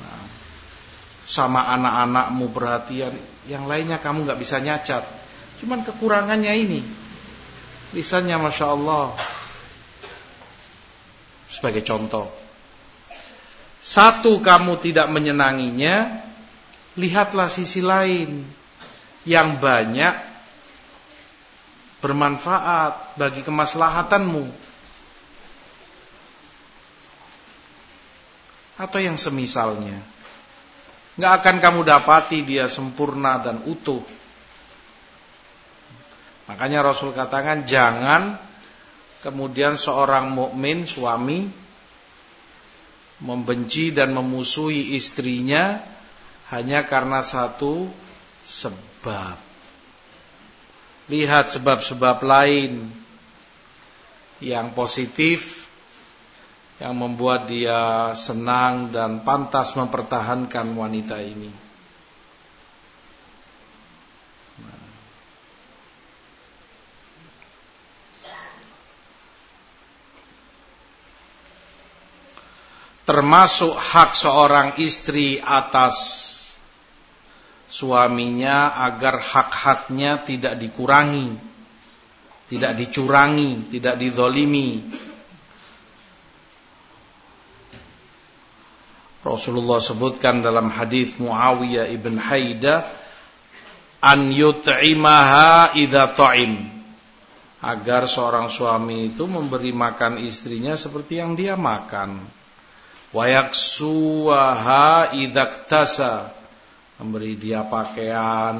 Nah, sama anak-anakmu perhatian yang lainnya kamu nggak bisa nyacat. Cuman kekurangannya ini. Lisannya masya Allah sebagai contoh. Satu kamu tidak menyenanginya lihatlah sisi lain. Yang banyak bermanfaat bagi kemaslahatanmu atau yang semisalnya. Nggak akan kamu dapati dia sempurna dan utuh. Makanya Rasul katakan jangan kemudian seorang mukmin suami membenci dan memusuhi istrinya hanya karena satu sebab. Lihat sebab-sebab lain yang positif yang membuat dia senang dan pantas mempertahankan wanita ini. Termasuk hak seorang istri atas suaminya agar hak-haknya tidak dikurangi, tidak dicurangi, tidak didolimi Rasulullah sebutkan dalam hadis Muawiyah ibn Haida an yut'imaha idza ta'im. Agar seorang suami itu memberi makan istrinya seperti yang dia makan. Wa yaksuha memberi dia pakaian.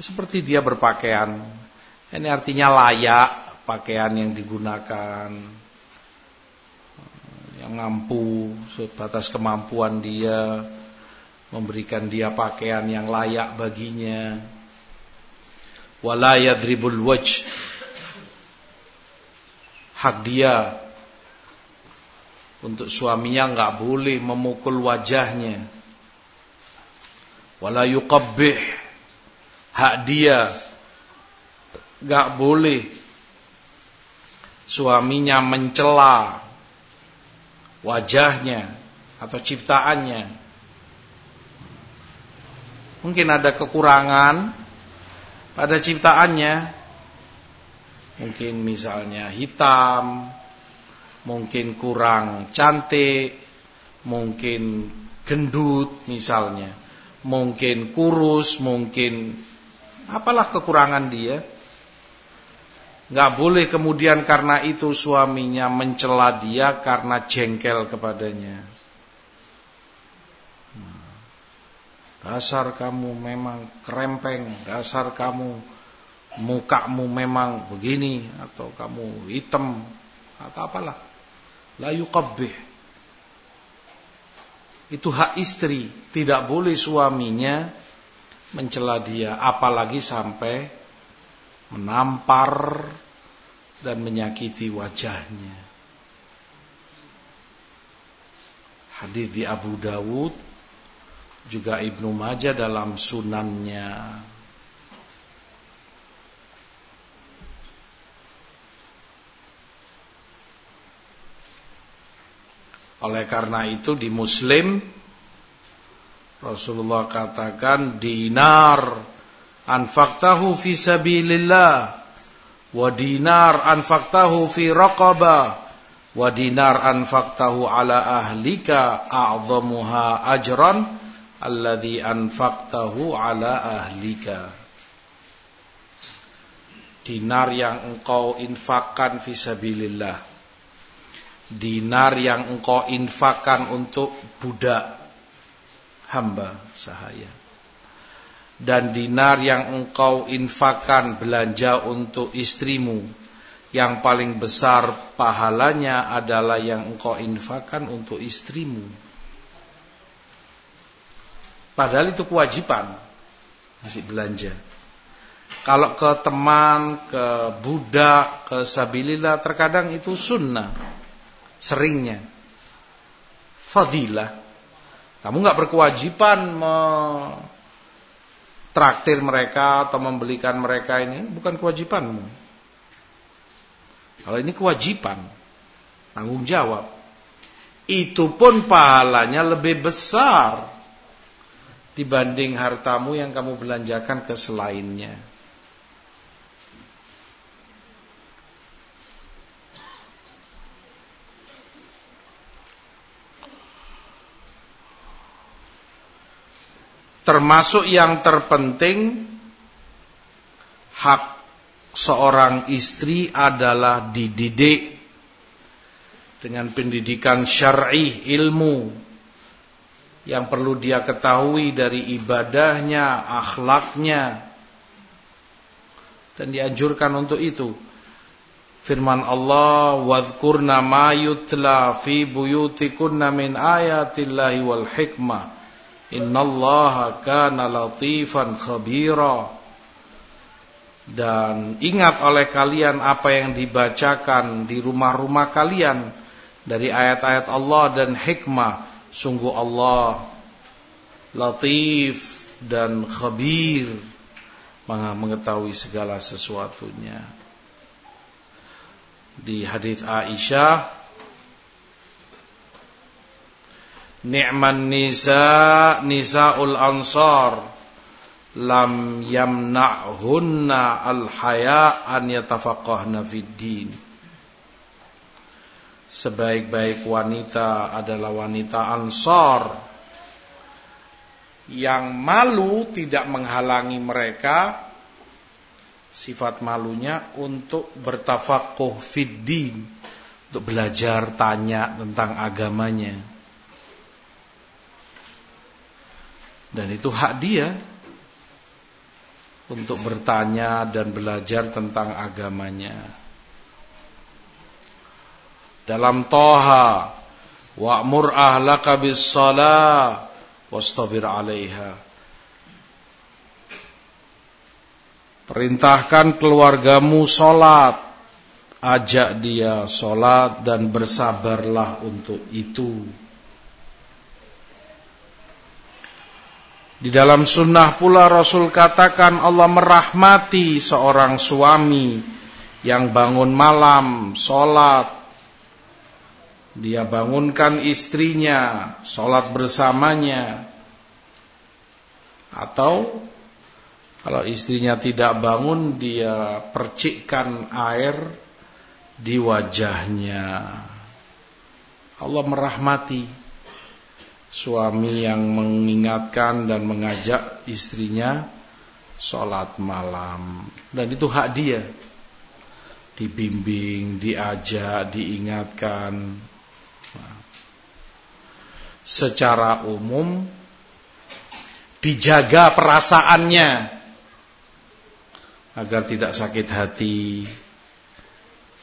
Seperti dia berpakaian. Ini artinya layak pakaian yang digunakan yang mampu sebatas kemampuan dia memberikan dia pakaian yang layak baginya. Wala yadribul wajh hak dia untuk suaminya enggak boleh memukul wajahnya. Wala yuqabbih. Hak dia enggak boleh suaminya mencela wajahnya atau ciptaannya. Mungkin ada kekurangan pada ciptaannya. Mungkin misalnya hitam, mungkin kurang cantik, mungkin gendut misalnya, mungkin kurus, mungkin apalah kekurangan dia. Nggak boleh kemudian karena itu suaminya mencela dia karena jengkel kepadanya. Dasar kamu memang kerempeng, dasar kamu mukamu memang begini atau kamu hitam atau apalah. La yuqabbih. Itu hak istri, tidak boleh suaminya mencela dia apalagi sampai menampar dan menyakiti wajahnya. Hadis di Abu Dawud juga Ibnu Majah dalam sunannya. Oleh karena itu di Muslim Rasulullah katakan dinar anfaqtahu fi sabilillah wa dinar anfaqtahu fi raqaba. Wa dinar anfaqtahu ala ahlika a'dhamuha ajran alladhi anfaqtahu ala ahlika. Dinar yang engkau infakkan fisabilillah. Dinar yang engkau infakkan untuk budak hamba sahaya dan dinar yang engkau infakkan belanja untuk istrimu. Yang paling besar pahalanya adalah yang engkau infakkan untuk istrimu. Padahal itu kewajiban masih belanja. Kalau ke teman, ke budak, ke sabilillah terkadang itu sunnah seringnya. Fadilah. Kamu nggak berkewajiban traktir mereka atau membelikan mereka ini bukan kewajibanmu. Kalau ini kewajiban, tanggung jawab. Itu pun pahalanya lebih besar dibanding hartamu yang kamu belanjakan ke selainnya. Termasuk yang terpenting hak seorang istri adalah dididik dengan pendidikan syar'i ilmu yang perlu dia ketahui dari ibadahnya, akhlaknya dan dianjurkan untuk itu. Firman Allah, "Wadhkurna ma yutla fi buyutikunna min ayatillahi wal hikmah." Innallaha kana latifan khabira. Dan ingat oleh kalian apa yang dibacakan di rumah-rumah kalian dari ayat-ayat Allah dan hikmah. Sungguh Allah latif dan khabir mengetahui segala sesuatunya. Di hadis Aisyah Ni'man nisa nisaul ansar lam yamna'hunna al-haya an yatafaqahna fid din. Sebaik-baik wanita adalah wanita ansar yang malu tidak menghalangi mereka sifat malunya untuk bertafakuh fid din, untuk belajar tanya tentang agamanya. Dan itu hak dia untuk bertanya dan belajar tentang agamanya. Dalam Toha, wa'mur ahlaka bis salah wastabir 'alaiha. Perintahkan keluargamu salat, ajak dia salat dan bersabarlah untuk itu. Di dalam sunnah pula Rasul katakan Allah merahmati seorang suami yang bangun malam, sholat. Dia bangunkan istrinya, sholat bersamanya. Atau kalau istrinya tidak bangun, dia percikkan air di wajahnya. Allah merahmati suami yang mengingatkan dan mengajak istrinya sholat malam. Dan itu hak dia. Dibimbing, diajak, diingatkan. Nah, secara umum dijaga perasaannya agar tidak sakit hati,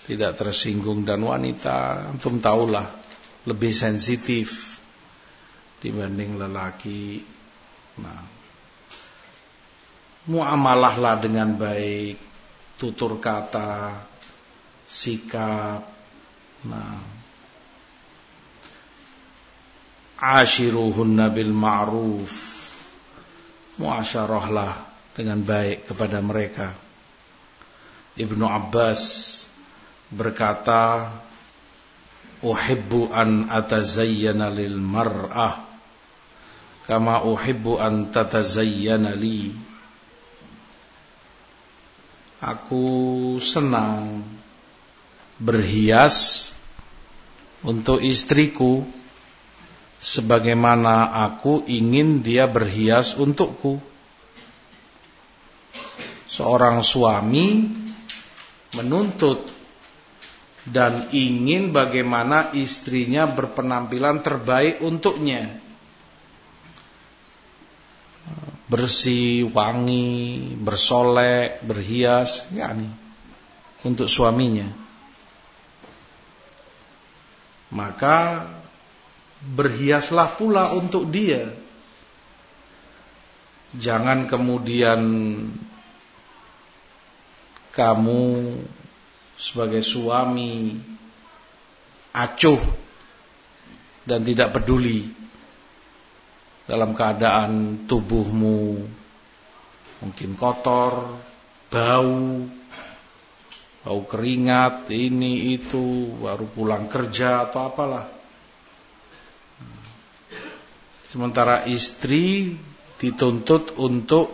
tidak tersinggung dan wanita. Antum tahulah lebih sensitif dibanding lelaki. Nah, muamalahlah dengan baik, tutur kata, sikap. Nah, ashiruhunna bil ma'ruf. Muasyarahlah dengan baik kepada mereka. Ibnu Abbas berkata, "Uhibbu an atazayyana lil mar'ah kama uhibbu an tatazayyana li." Aku senang berhias untuk istriku sebagaimana aku ingin dia berhias untukku. Seorang suami menuntut dan ingin bagaimana istrinya berpenampilan terbaik untuknya. Bersih, wangi, bersolek, berhias, yakni untuk suaminya. Maka berhiaslah pula untuk dia. Jangan kemudian kamu sebagai suami acuh dan tidak peduli dalam keadaan tubuhmu mungkin kotor, bau, bau keringat, ini itu, baru pulang kerja atau apalah. Sementara istri dituntut untuk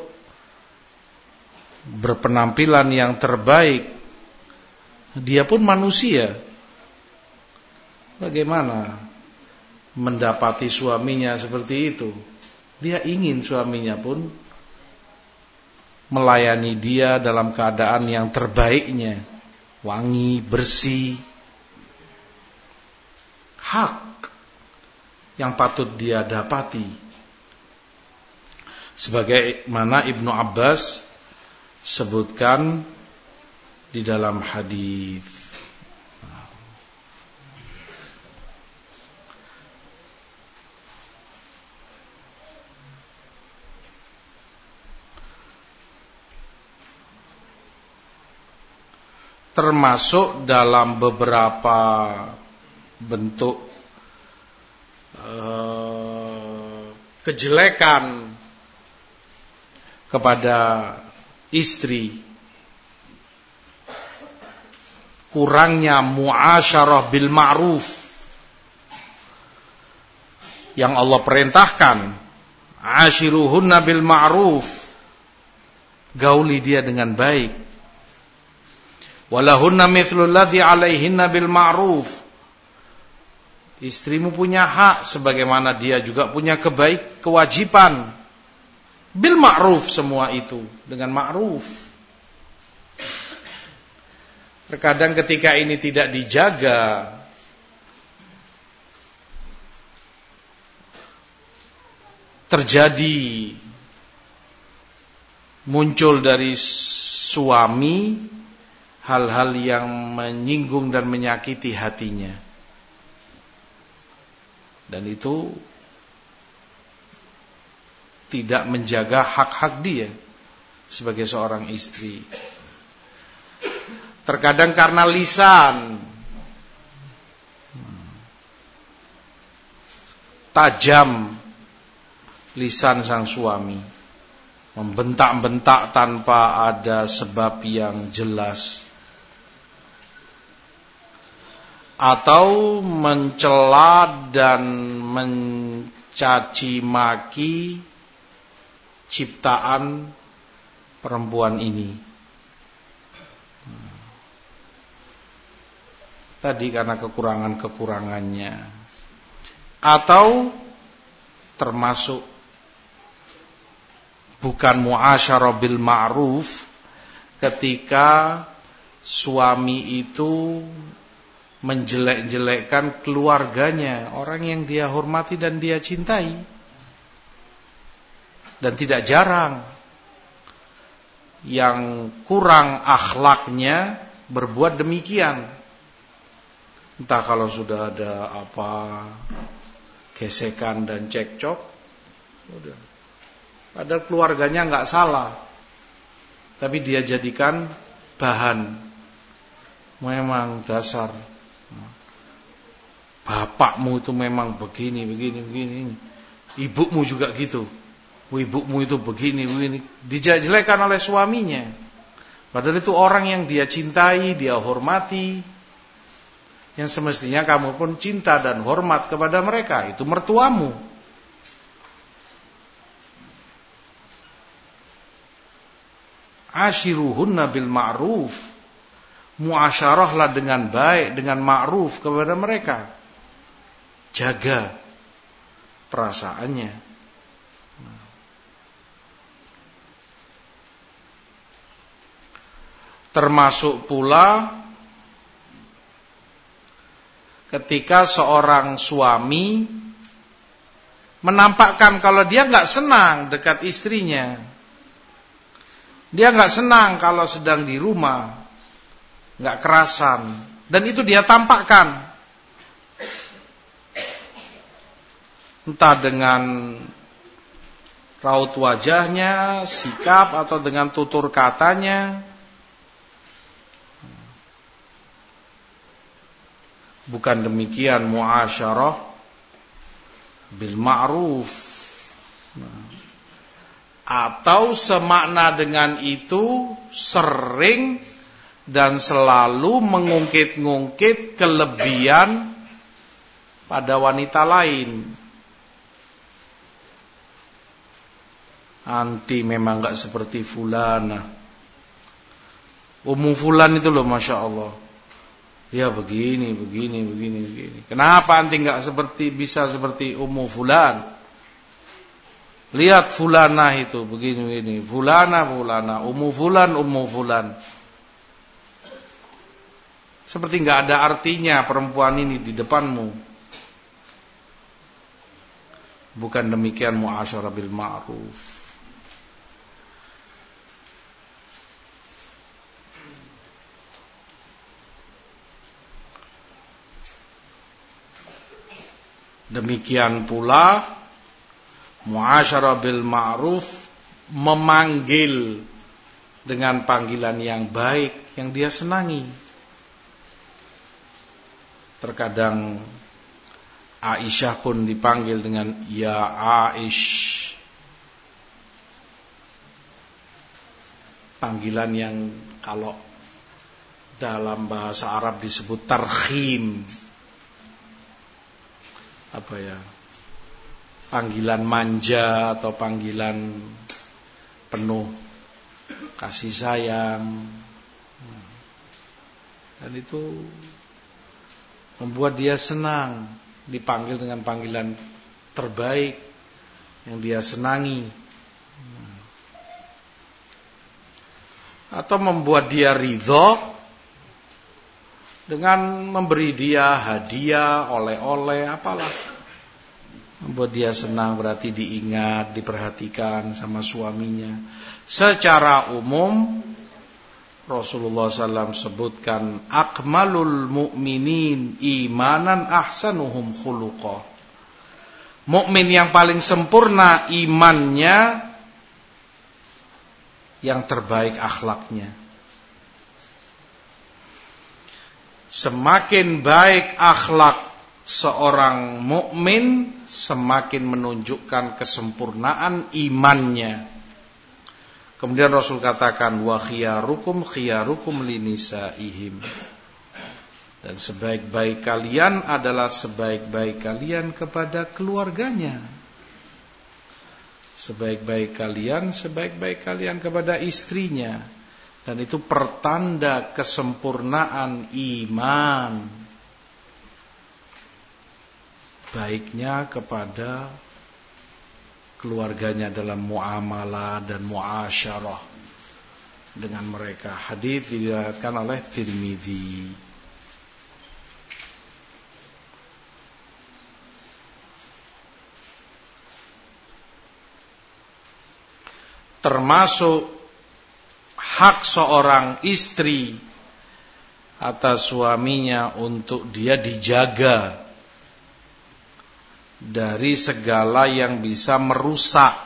berpenampilan yang terbaik. Dia pun manusia. Bagaimana mendapati suaminya seperti itu? Dia ingin suaminya pun melayani dia dalam keadaan yang terbaiknya. Wangi, bersih. Hak yang patut dia dapati. Sebagai mana Ibnu Abbas sebutkan di dalam hadis. Termasuk dalam beberapa bentuk Eh, kejelekan kepada istri. Kurangnya muasyarah bil ma'ruf yang Allah perintahkan. Ashiruhunna bil ma'ruf. Gauli dia dengan baik walahunna mithlul ladzi alaihinna bil ma'ruf Istrimu punya hak sebagaimana dia juga punya kebaik kewajiban. Bil ma'ruf semua itu dengan ma'ruf. Terkadang ketika ini tidak dijaga terjadi muncul dari suami hal-hal yang menyinggung dan menyakiti hatinya. Dan itu tidak menjaga hak-hak dia sebagai seorang istri. Terkadang karena lisan tajam lisan sang suami membentak-bentak tanpa ada sebab yang jelas atau mencela dan mencaci maki ciptaan perempuan ini. Tadi karena kekurangan-kekurangannya atau termasuk bukan muasyarah bil ma'ruf ketika suami itu menjelek-jelekkan keluarganya, orang yang dia hormati dan dia cintai. Dan tidak jarang yang kurang akhlaknya berbuat demikian. Entah kalau sudah ada apa gesekan dan cekcok, udah. Padahal keluarganya nggak salah, tapi dia jadikan bahan. Memang dasar bapakmu itu memang begini, begini, begini. Ibumu juga gitu. Ibumu itu begini, begini. Dijelek-jelekan oleh suaminya. Padahal itu orang yang dia cintai, dia hormati. Yang semestinya kamu pun cinta dan hormat kepada mereka. Itu mertuamu. Ashiruhunna bil ma'ruf. Muasyarahlah dengan baik, dengan ma'ruf kepada mereka jaga perasaannya. Termasuk pula ketika seorang suami menampakkan kalau dia nggak senang dekat istrinya, dia nggak senang kalau sedang di rumah, nggak kerasan, dan itu dia tampakkan. Entah dengan raut wajahnya, sikap atau dengan tutur katanya. Bukan demikian muasyarah bil ma'ruf. Atau semakna dengan itu sering dan selalu mengungkit-ngungkit kelebihan pada wanita lain. Anti memang gak seperti fulana. Umum fulan itu loh Masya Allah. Ya begini, begini, begini, begini. Kenapa anti gak seperti bisa seperti umum fulan? Lihat fulana itu begini, begini. Fulana, fulana. Umum fulan, umum fulan. Seperti gak ada artinya perempuan ini di depanmu. Bukan demikian muasyarah ma'ruf. Demikian pula muasyarah bil ma'ruf memanggil dengan panggilan yang baik yang dia senangi. Terkadang Aisyah pun dipanggil dengan ya Aish. Panggilan yang kalau dalam bahasa Arab disebut tarkhim apa ya panggilan manja atau panggilan penuh kasih sayang. Dan itu membuat dia senang dipanggil dengan panggilan terbaik yang dia senangi. Atau membuat dia ridho dengan memberi dia hadiah, oleh-oleh, apalah. Membuat dia senang berarti diingat, diperhatikan sama suaminya. Secara umum Rasulullah SAW sebutkan akmalul mu'minin imanan ahsanuhum khuluqah. Mukmin yang paling sempurna imannya yang terbaik akhlaknya. Semakin baik akhlak seorang mukmin, semakin menunjukkan kesempurnaan imannya. Kemudian Rasul katakan wa khiyarukum khiyarukum linisaihim. Dan sebaik-baik kalian adalah sebaik-baik kalian kepada keluarganya. Sebaik-baik kalian, sebaik-baik kalian kepada istrinya dan itu pertanda kesempurnaan iman baiknya kepada keluarganya dalam muamalah dan muasyarah dengan mereka. Hadis diriwayatkan oleh Tirmidzi. Termasuk hak seorang istri atas suaminya untuk dia dijaga dari segala yang bisa merusak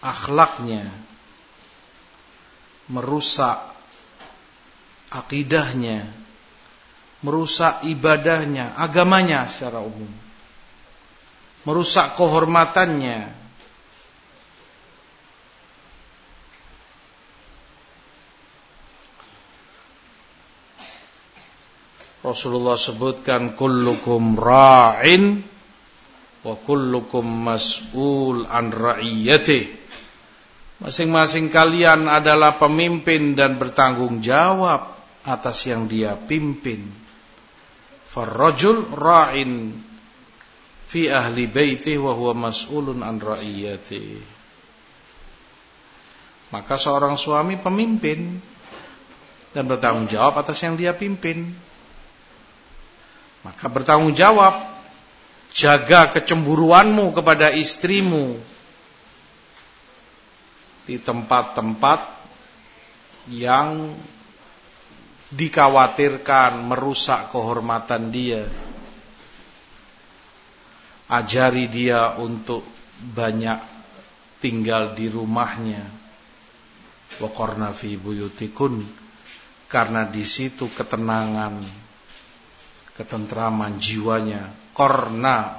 akhlaknya, merusak akidahnya, merusak ibadahnya, agamanya secara umum, merusak kehormatannya, Rasulullah sebutkan kullukum ra'in wa kullukum mas'ul an ra'iyati. Masing-masing kalian adalah pemimpin dan bertanggung jawab atas yang dia pimpin. Farrajul ra'in fi ahli baiti wa huwa mas'ulun an ra'iyati. Maka seorang suami pemimpin dan bertanggung jawab atas yang dia pimpin. Maka bertanggung jawab. Jaga kecemburuanmu kepada istrimu. Di tempat-tempat Yang Dikhawatirkan Merusak kehormatan dia. Ajari dia untuk Banyak Tinggal di rumahnya. Fi buyutikun Karena di situ ketenangan ketentraman jiwanya. Korna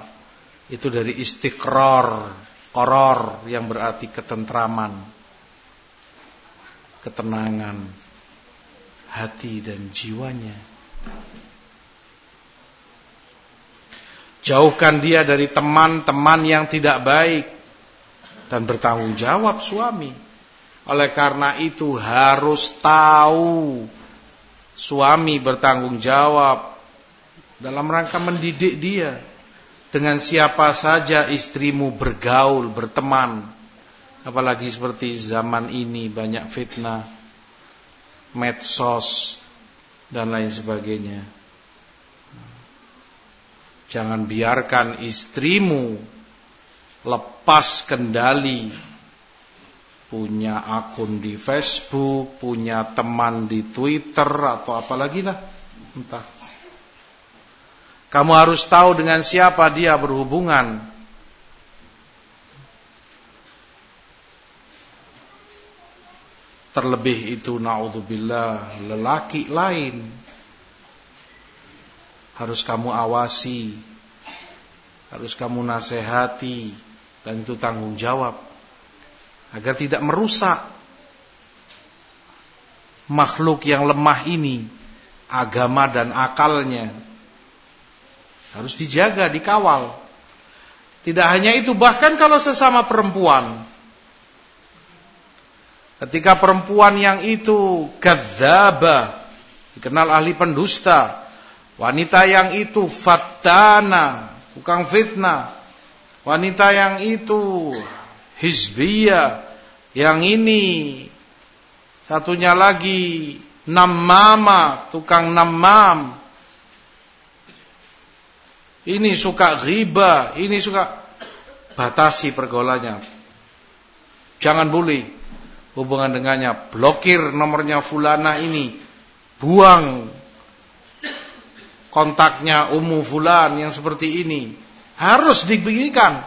itu dari istiqror, koror yang berarti ketentraman, ketenangan hati dan jiwanya. Jauhkan dia dari teman-teman yang tidak baik dan bertanggung jawab suami. Oleh karena itu harus tahu suami bertanggung jawab dalam rangka mendidik dia dengan siapa saja istrimu bergaul, berteman. Apalagi seperti zaman ini banyak fitnah, medsos dan lain sebagainya. Jangan biarkan istrimu lepas kendali punya akun di Facebook, punya teman di Twitter atau apalagi lah entah kamu harus tahu dengan siapa dia berhubungan. Terlebih itu naudzubillah lelaki lain. Harus kamu awasi, harus kamu nasihati dan itu tanggung jawab. Agar tidak merusak makhluk yang lemah ini agama dan akalnya harus dijaga, dikawal. Tidak hanya itu, bahkan kalau sesama perempuan. Ketika perempuan yang itu gadzaba, dikenal ahli pendusta. Wanita yang itu fatana, tukang fitnah. Wanita yang itu hizbiyah, yang ini satunya lagi namama, tukang namam, ini suka riba, ini suka batasi pergaulannya. Jangan bully hubungan dengannya, blokir nomornya fulana ini, buang kontaknya umu fulan yang seperti ini. Harus diberikan.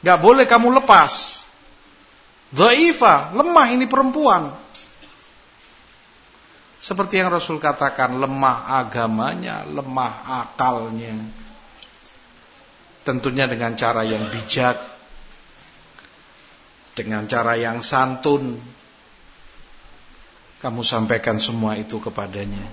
Gak boleh kamu lepas. Dhaifa, lemah ini perempuan. Seperti yang Rasul katakan, lemah agamanya, lemah akalnya. Tentunya dengan cara yang bijak, dengan cara yang santun. Kamu sampaikan semua itu kepadanya.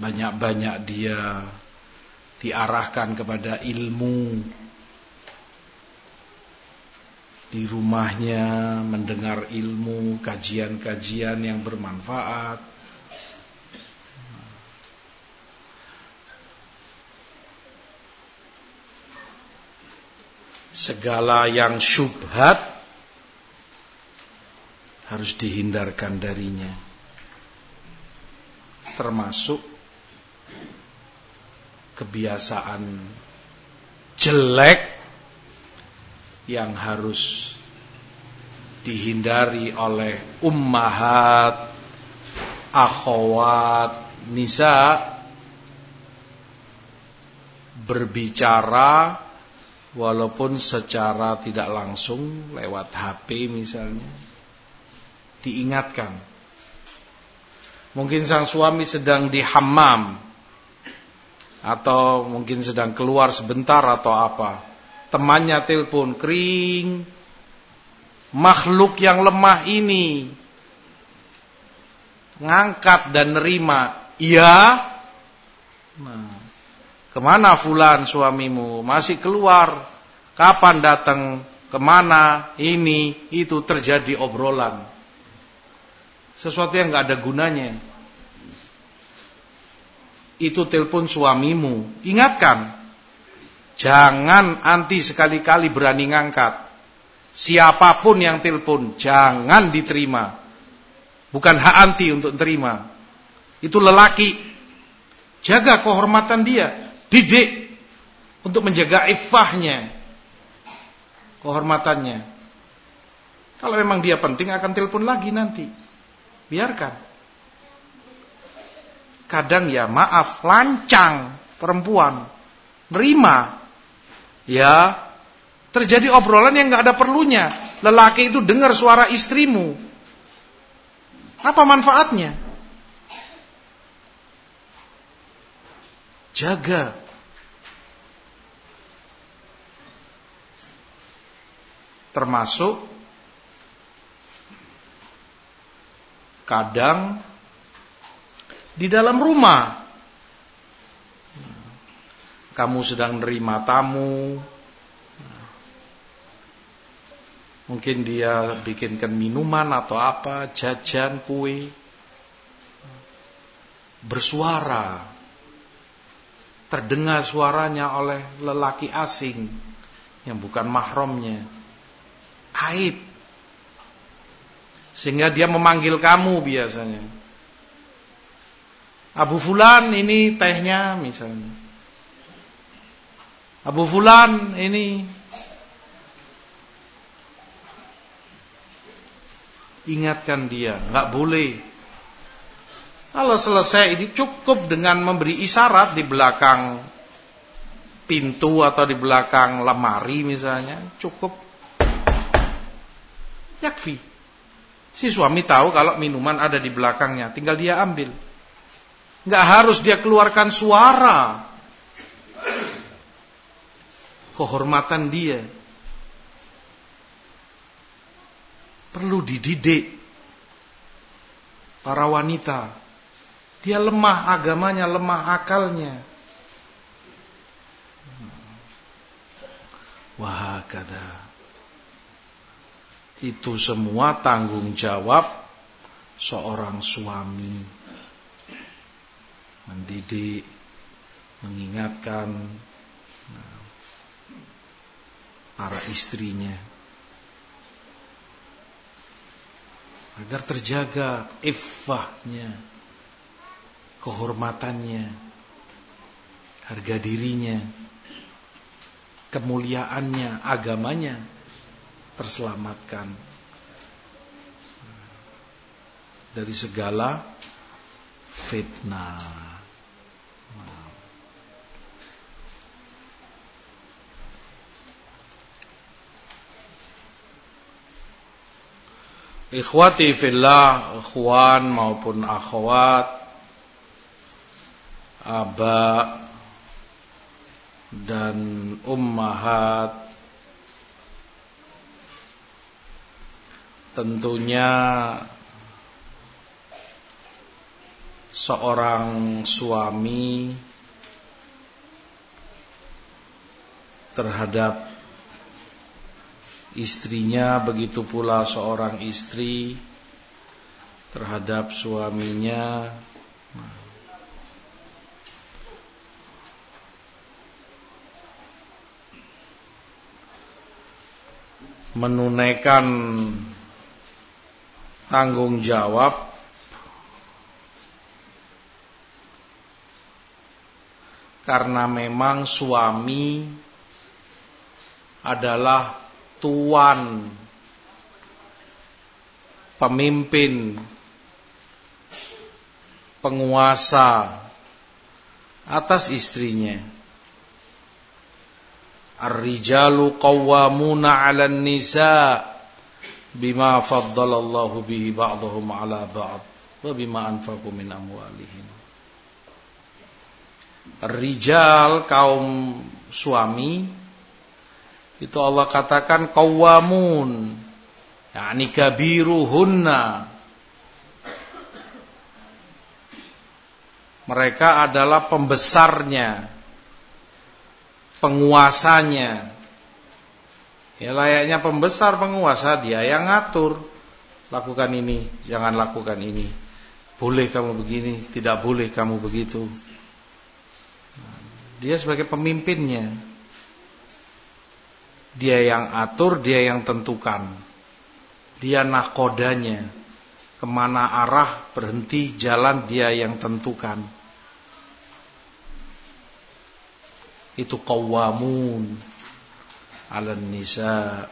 Banyak-banyak dia diarahkan kepada ilmu di rumahnya mendengar ilmu, kajian-kajian yang bermanfaat. Segala yang syubhat harus dihindarkan darinya. Termasuk kebiasaan jelek yang harus dihindari oleh ummahat, akhwat, nisa berbicara walaupun secara tidak langsung lewat HP misalnya. Diingatkan. Mungkin sang suami sedang di hammam atau mungkin sedang keluar sebentar atau apa temannya telepon kering makhluk yang lemah ini ngangkat dan nerima. Iya. Nah, ke mana fulan suamimu? Masih keluar. Kapan datang? Ke mana? Ini itu terjadi obrolan. Sesuatu yang nggak ada gunanya. Itu telepon suamimu. Ingatkan jangan anti sekali-kali berani ngangkat Siapa pun yang telepon jangan diterima. Bukan hak anti untuk terima. Itu lelaki. Jaga kehormatan dia, didik untuk menjaga iffahnya. Kehormatannya. Kalau memang dia penting akan telepon lagi nanti. Biarkan. Kadang ya maaf, lancang perempuan. Nerima. Ya, Terjadi obrolan yang nggak ada perlunya. Lelaki itu dengar suara istrimu. Apa manfaatnya? Jaga. Termasuk kadang di dalam rumah kamu sedang nerima tamu Mungkin dia bikinkan minuman atau apa, jajan, kue. Bersuara. Terdengar suaranya oleh lelaki asing yang bukan mahramnya. Aib. Sehingga dia memanggil kamu biasanya. Abu Fulan ini tehnya misalnya. Abu Fulan ini Ingatkan dia, nggak boleh. Kalau selesai ini cukup dengan memberi isyarat di belakang pintu atau di belakang lemari misalnya, cukup. Yakfi. Si suami tahu kalau minuman ada di belakangnya, tinggal dia ambil. Nggak harus dia keluarkan suara. Kehormatan dia. perlu dididik para wanita. Dia lemah agamanya, lemah akalnya. Wah, kata itu semua tanggung jawab seorang suami mendidik, mengingatkan para istrinya. agar terjaga iffahnya, kehormatannya, harga dirinya, kemuliaannya, agamanya terselamatkan dari segala fitnah. Ikhwati fillah, ikhwan maupun akhwat, aba dan ummahat. Tentunya seorang suami terhadap istrinya begitu pula seorang istri terhadap suaminya. Menunaikan tanggung jawab karena memang suami adalah tuan pemimpin penguasa atas istrinya Ar-rijalu qawwamuna 'alan nisa bima faddalallahu bihi ba'dahum 'ala ba'd wa bima anfaqu min amwalihim. Ar-rijal kaum suami itu Allah katakan qawwamun yakni kabiruhunna mereka adalah pembesarnya penguasanya. Ya layaknya pembesar penguasa dia yang ngatur. Lakukan ini, jangan lakukan ini. Boleh kamu begini, tidak boleh kamu begitu. Dia sebagai pemimpinnya. Dia yang atur, dia yang tentukan. Dia nakodanya. Ke mana arah berhenti jalan dia yang tentukan. itu qawamun 'alan nisa.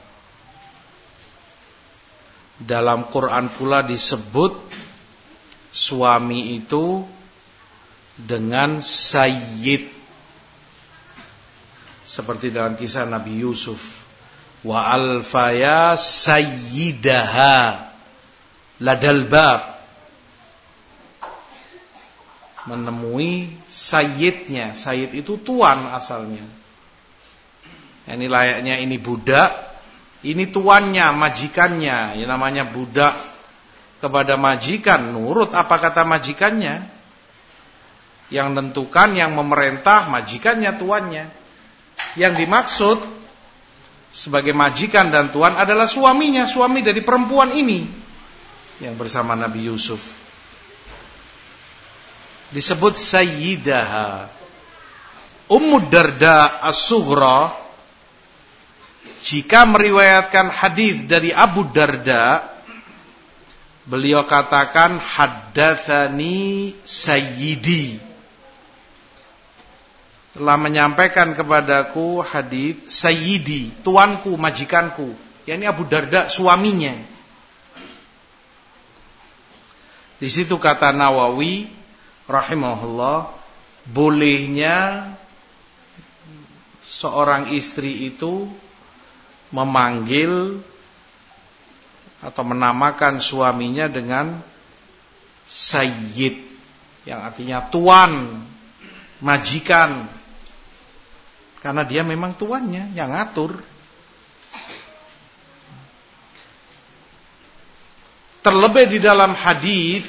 Dalam Quran pula disebut suami itu dengan sayyid. Seperti dalam kisah Nabi Yusuf. Wa alfaya sayyidaha ladal bab menemui sayyidnya. Sayyid itu tuan asalnya. Ini layaknya ini budak, ini tuannya, majikannya. Yang namanya budak kepada majikan, nurut apa kata majikannya. Yang menentukan, yang memerintah, majikannya, tuannya. Yang dimaksud sebagai majikan dan tuan adalah suaminya, suami dari perempuan ini yang bersama Nabi Yusuf disebut sayyidaha. Ummu Darda As-Sughra jika meriwayatkan hadis dari Abu Darda beliau katakan haddatsani sayyidi telah menyampaikan kepadaku hadis sayyidi tuanku majikanku yakni Abu Darda suaminya di situ kata Nawawi rahimahullah bolehnya seorang istri itu memanggil atau menamakan suaminya dengan sayyid yang artinya tuan, majikan. Karena dia memang tuannya yang ngatur. Terlebih di dalam hadis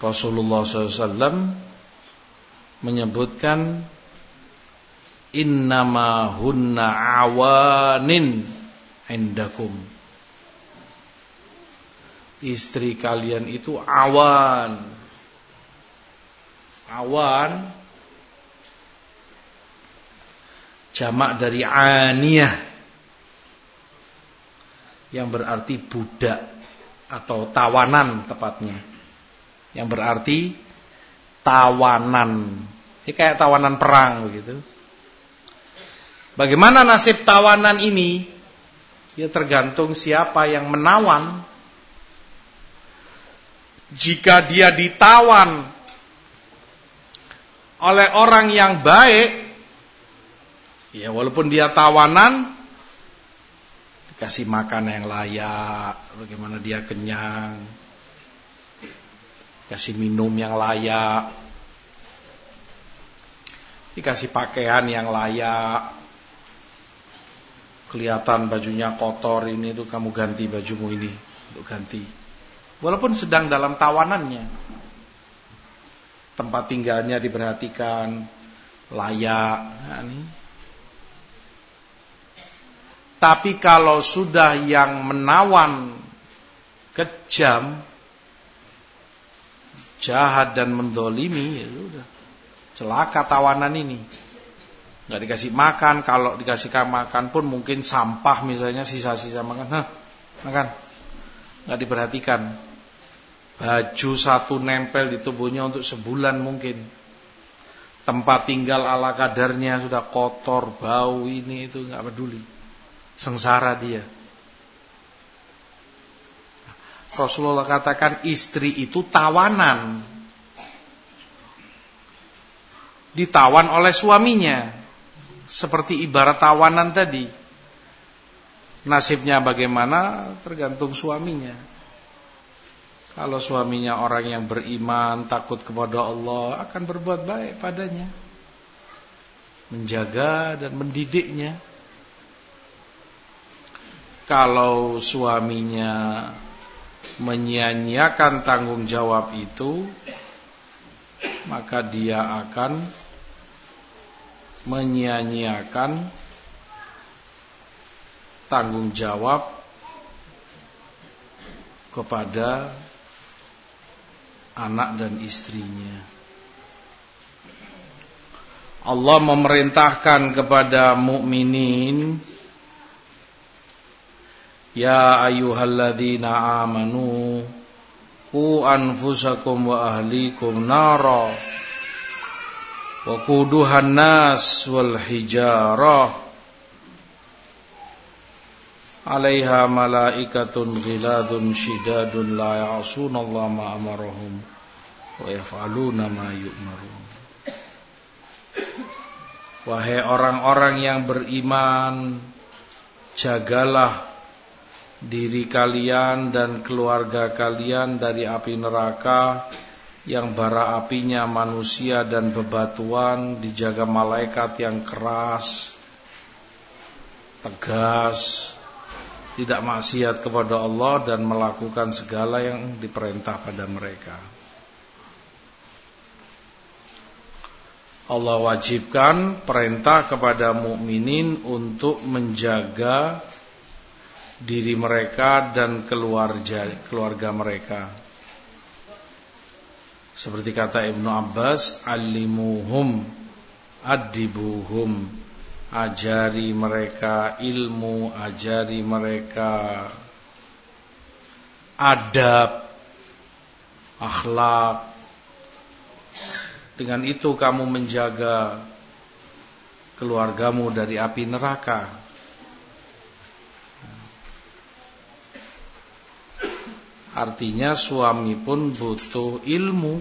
Rasulullah SAW menyebutkan innama hunna awanin indakum istri kalian itu awan awan jamak dari aniyah yang berarti budak atau tawanan tepatnya yang berarti tawanan. Ini kayak tawanan perang begitu. Bagaimana nasib tawanan ini? Ya tergantung siapa yang menawan. Jika dia ditawan oleh orang yang baik, ya walaupun dia tawanan, dikasih makan yang layak, bagaimana dia kenyang, kasih minum yang layak, dikasih pakaian yang layak, kelihatan bajunya kotor ini tuh kamu ganti bajumu ini untuk ganti. Walaupun sedang dalam tawanannya, tempat tinggalnya diperhatikan, layak. Nah, ini. Tapi kalau sudah yang menawan kejam, jahat dan mendolimi ya sudah celaka tawanan ini nggak dikasih makan, kalau dikasih makan pun mungkin sampah misalnya sisa-sisa makan, nah, makan, nggak diperhatikan. Baju satu nempel di tubuhnya untuk sebulan mungkin. Tempat tinggal ala kadarnya sudah kotor, bau ini itu nggak peduli. Sengsara dia. Rasulullah katakan istri itu tawanan. Ditawan oleh suaminya. Seperti ibarat tawanan tadi. Nasibnya bagaimana tergantung suaminya. Kalau suaminya orang yang beriman, takut kepada Allah, akan berbuat baik padanya. Menjaga dan mendidiknya. Kalau suaminya menyia-nyiakan tanggung jawab itu, maka dia akan menyia-nyiakan tanggung jawab kepada anak dan istrinya. Allah memerintahkan kepada mukminin Ya ayyuhalladzina amanu Ku anfusakum wa ahlikum nara Wa kuduhan nas wal hijarah alaiha malaikatun ghiladun shidadun la ya'sunallaha ma amarahum wa yaf'aluna ma yu'marun Wahai orang-orang yang beriman jagalah diri kalian dan keluarga kalian dari api neraka yang bara apinya manusia dan bebatuan dijaga malaikat yang keras tegas tidak maksiat kepada Allah dan melakukan segala yang diperintah pada mereka. Allah wajibkan perintah kepada mukminin untuk menjaga diri mereka dan keluarga keluarga mereka. Seperti kata Ibnu Abbas, alimuhum adibuhum ajari mereka ilmu, ajari mereka adab, akhlak. Dengan itu kamu menjaga keluargamu dari api neraka. Artinya suami pun butuh ilmu.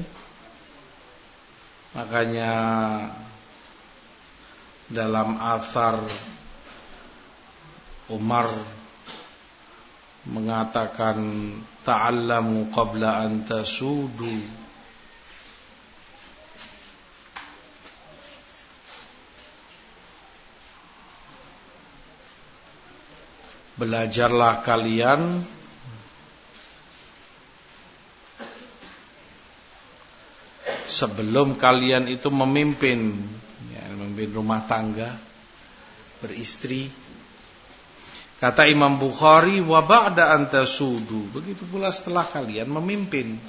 Makanya dalam asar Umar mengatakan ta'allamu qabla an tasudu. Belajarlah kalian sebelum kalian itu memimpin memimpin rumah tangga, beristri. Kata Imam Bukhari, wa ba'da antasudu. Begitu pula setelah kalian memimpin.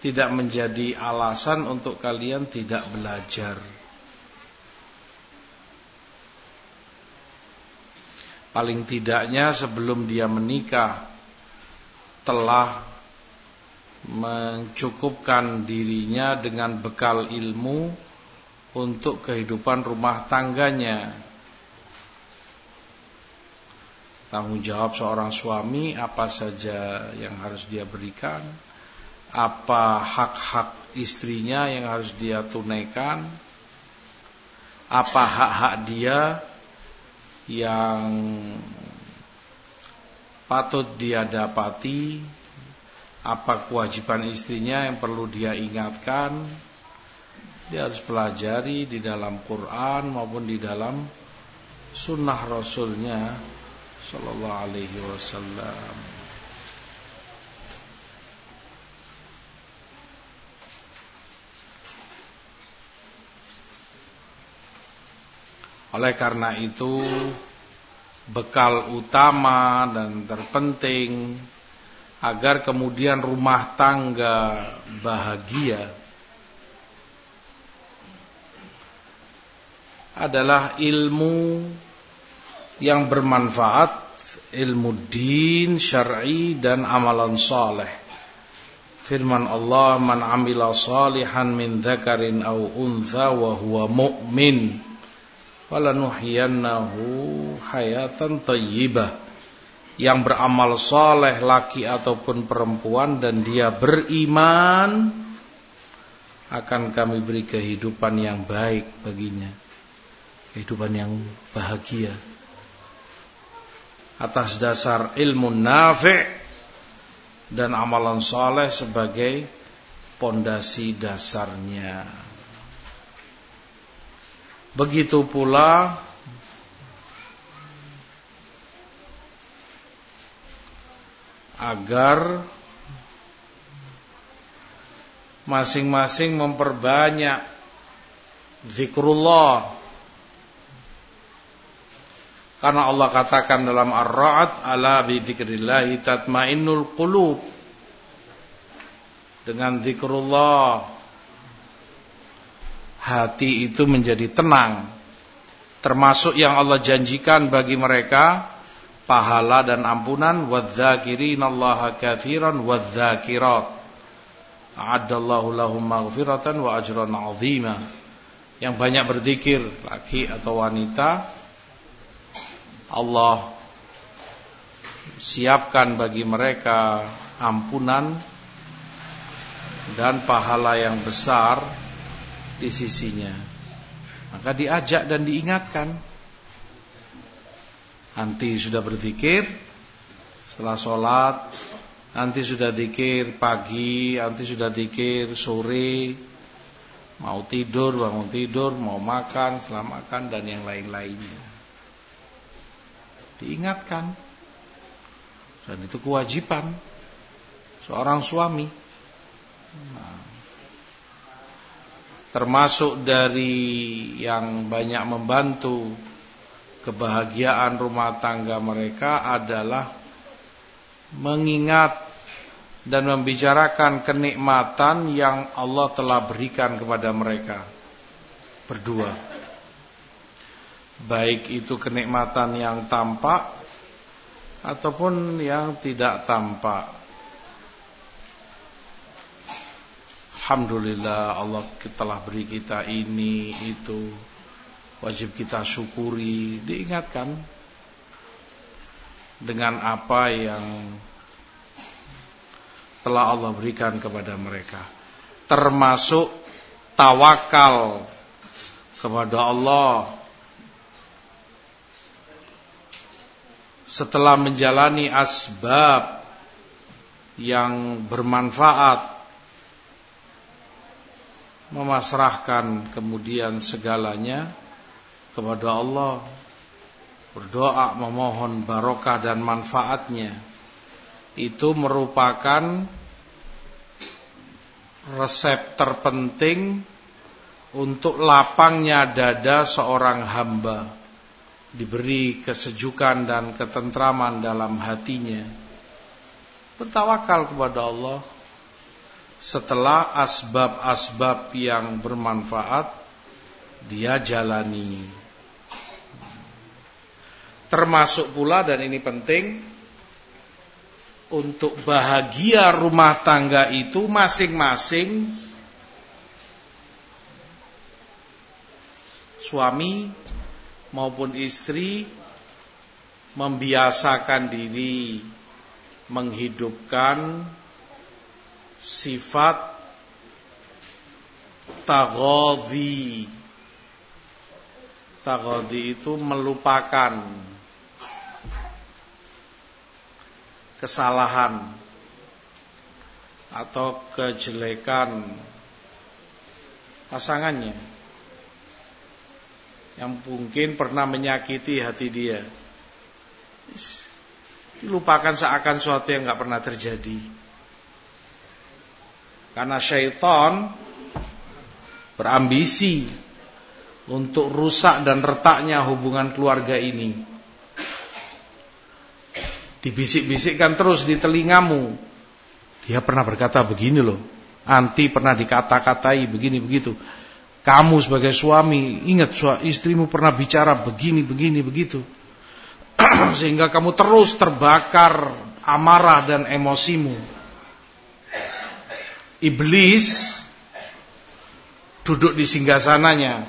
Tidak menjadi alasan untuk kalian tidak belajar. Paling tidaknya sebelum dia menikah telah mencukupkan dirinya dengan bekal ilmu untuk kehidupan rumah tangganya. Tanggung jawab seorang suami apa saja yang harus dia berikan, apa hak-hak istrinya yang harus dia tunaikan, apa hak-hak dia yang patut dia dapati, apa kewajiban istrinya yang perlu dia ingatkan, dia harus pelajari di dalam Quran maupun di dalam sunnah Rasulnya Sallallahu Alaihi Wasallam. Oleh karena itu bekal utama dan terpenting agar kemudian rumah tangga bahagia adalah ilmu yang bermanfaat, ilmu din, syar'i dan amalan saleh. Firman Allah, "Man 'amila salihan min dzakarin aw untha wa huwa mu'min, falanuhyiyannahu hayatan thayyibah." Yang beramal saleh laki ataupun perempuan dan dia beriman akan kami beri kehidupan yang baik baginya. Kehidupan yang bahagia atas dasar ilmu nafi' dan amalan soleh sebagai pondasi dasarnya. Begitu pula agar masing-masing memperbanyak zikrullah karena Allah katakan dalam Ar-Ra'd, "Ala bi dzikrillah tatmainnul qulub." Dengan zikrullah hati itu menjadi tenang. Termasuk yang Allah janjikan bagi mereka pahala dan ampunan wadzakirinallaha katsiran wadzakirat. A'addallahu lahum maghfiratan wa ajran 'azima. Yang banyak berzikir laki atau wanita Allah siapkan bagi mereka ampunan dan pahala yang besar di sisinya. Maka diajak dan diingatkan. Nanti sudah berzikir setelah sholat, nanti sudah zikir pagi, nanti sudah zikir sore, mau tidur, bangun tidur, mau makan, setelah makan dan yang lain-lainnya diingatkan. Dan itu kewajiban seorang suami. Nah, termasuk dari yang banyak membantu kebahagiaan rumah tangga mereka adalah mengingat dan membicarakan kenikmatan yang Allah telah berikan kepada mereka berdua baik itu kenikmatan yang tampak ataupun yang tidak tampak. Alhamdulillah Allah telah beri kita ini itu. Wajib kita syukuri. Diingatkan dengan apa yang telah Allah berikan kepada mereka. Termasuk tawakal kepada Allah setelah menjalani asbab yang bermanfaat memasrahkan kemudian segalanya kepada Allah berdoa memohon barokah dan manfaatnya itu merupakan resep terpenting untuk lapangnya dada seorang hamba diberi kesejukan dan ketentraman dalam hatinya bertawakal kepada Allah. Setelah asbab-asbab yang bermanfaat dia jalani. Termasuk pula dan ini penting untuk bahagia rumah tangga itu masing-masing suami maupun istri membiasakan diri menghidupkan sifat tagodhi tagodhi itu melupakan kesalahan atau kejelekan pasangannya yang mungkin pernah menyakiti hati dia. Dilupakan seakan suatu yang nggak pernah terjadi. Karena syaitan berambisi untuk rusak dan retaknya hubungan keluarga ini. Dibisik-bisikkan terus di telingamu. Dia pernah berkata begini loh. Anti pernah dikata-katai begini begitu. Kamu sebagai suami, ingat istrimu pernah bicara begini, begini, begitu. Sehingga kamu terus terbakar amarah dan emosimu. Iblis duduk di singgasananya.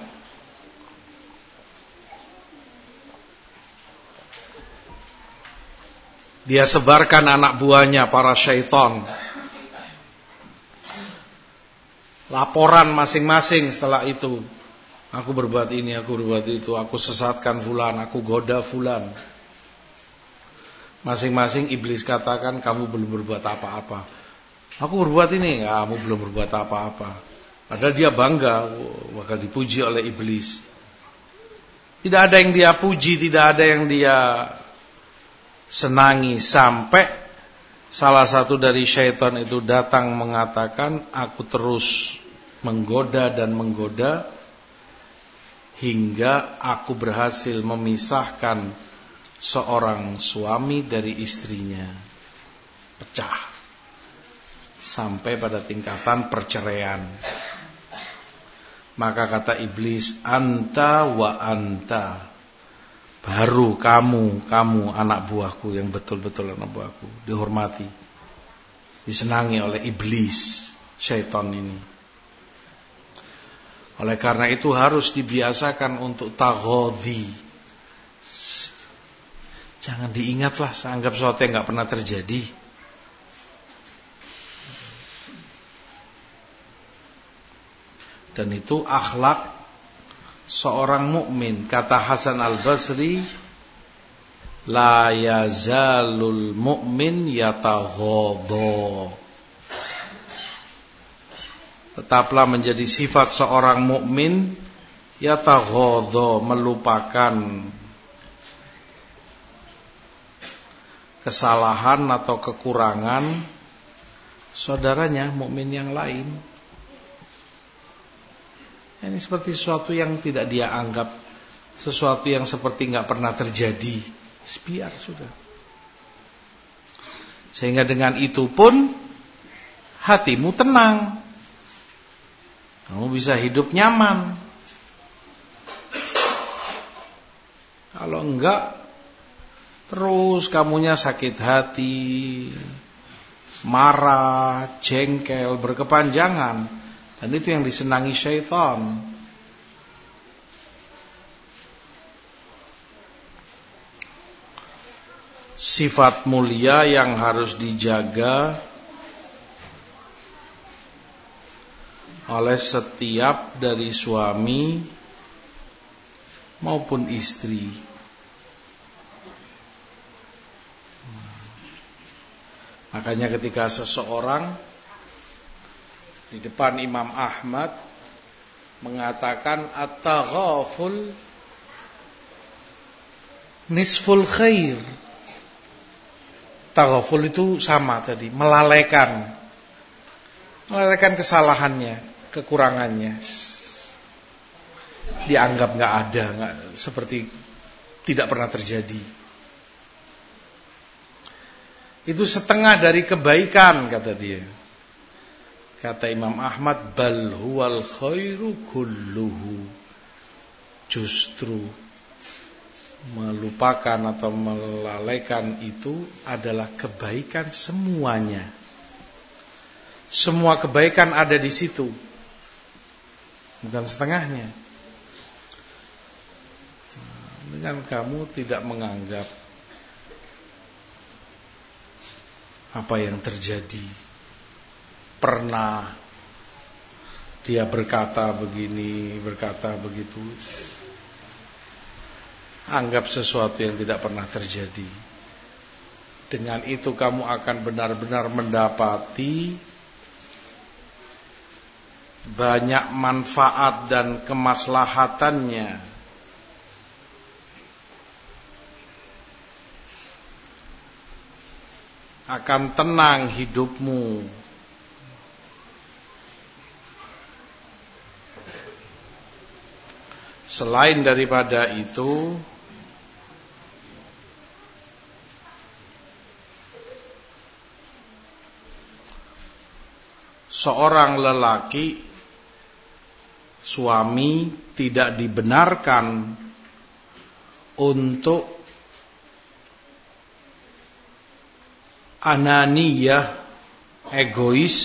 Dia sebarkan anak buahnya para syaitan laporan masing-masing setelah itu. Aku berbuat ini, aku berbuat itu, aku sesatkan fulan, aku goda fulan. Masing-masing iblis katakan kamu belum berbuat apa-apa. Aku berbuat ini, kamu belum berbuat apa-apa. Padahal dia bangga, maka dipuji oleh iblis. Tidak ada yang dia puji, tidak ada yang dia senangi sampai Salah satu dari syaitan itu datang mengatakan Aku terus menggoda dan menggoda Hingga aku berhasil memisahkan Seorang suami dari istrinya. Pecah. Sampai pada tingkatan perceraian. Maka kata iblis Anta wa anta Baru kamu, kamu anak buahku yang betul-betul anak buahku dihormati, disenangi oleh iblis, syaitan ini. Oleh karena itu harus dibiasakan untuk taghodi. Jangan diingatlah, anggap sesuatu yang nggak pernah terjadi. Dan itu akhlak seorang mukmin kata Hasan Al-Basri la yazalul mu'min yataghadha. Tetaplah menjadi sifat seorang mukmin yataghadha melupakan kesalahan atau kekurangan saudaranya mukmin yang lain ini seperti sesuatu yang tidak dia anggap sesuatu yang seperti nggak pernah terjadi. Biar sudah. Sehingga dengan itu pun hatimu tenang. Kamu bisa hidup nyaman. Kalau enggak terus kamunya sakit hati, marah, jengkel, berkepanjangan dan itu yang disenangi syaitan. Sifat mulia yang harus dijaga oleh setiap dari suami maupun istri. Makanya ketika seseorang di depan Imam Ahmad mengatakan at-taghaful nisful khair. Taghaful itu sama tadi, melalaikan. Melalaikan kesalahannya, kekurangannya. Dianggap nggak ada, nggak seperti tidak pernah terjadi. Itu setengah dari kebaikan kata dia. Kata Imam Ahmad bal huwal khairu kulluhu. Justru melupakan atau melalaikan itu adalah kebaikan semuanya. Semua kebaikan ada di situ. Bukan setengahnya. Dengan kamu tidak menganggap apa yang terjadi pernah dia berkata begini, berkata begitu. Anggap sesuatu yang tidak pernah terjadi. Dengan itu kamu akan benar-benar mendapati banyak manfaat dan kemaslahatannya. Akan tenang hidupmu Selain daripada itu Seorang lelaki suami tidak dibenarkan untuk ananiyah egois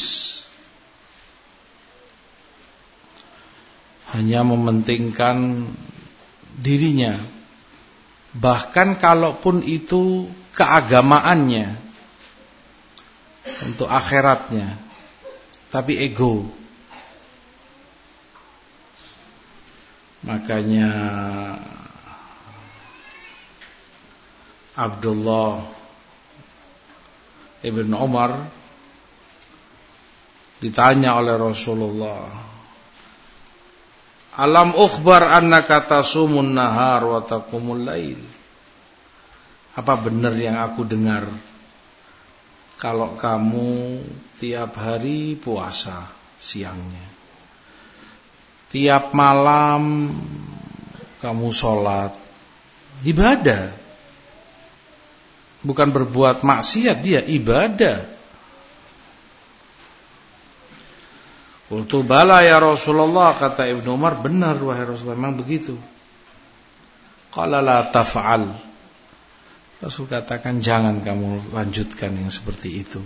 hanya mementingkan dirinya. Bahkan kalaupun itu keagamaannya untuk akhiratnya tapi ego. Makanya Abdullah Ibn Umar ditanya oleh Rasulullah Alam ukhbar annaka tasumun nahar wa taqumul lail. Apa benar yang aku dengar? Kalau kamu tiap hari puasa siangnya. Tiap malam kamu sholat. Ibadah. Bukan berbuat maksiat dia ibadah. Qultu bala ya Rasulullah kata Ibnu Umar benar wahai Rasulullah memang begitu. Qala la taf'al. Rasul katakan jangan kamu lanjutkan yang seperti itu.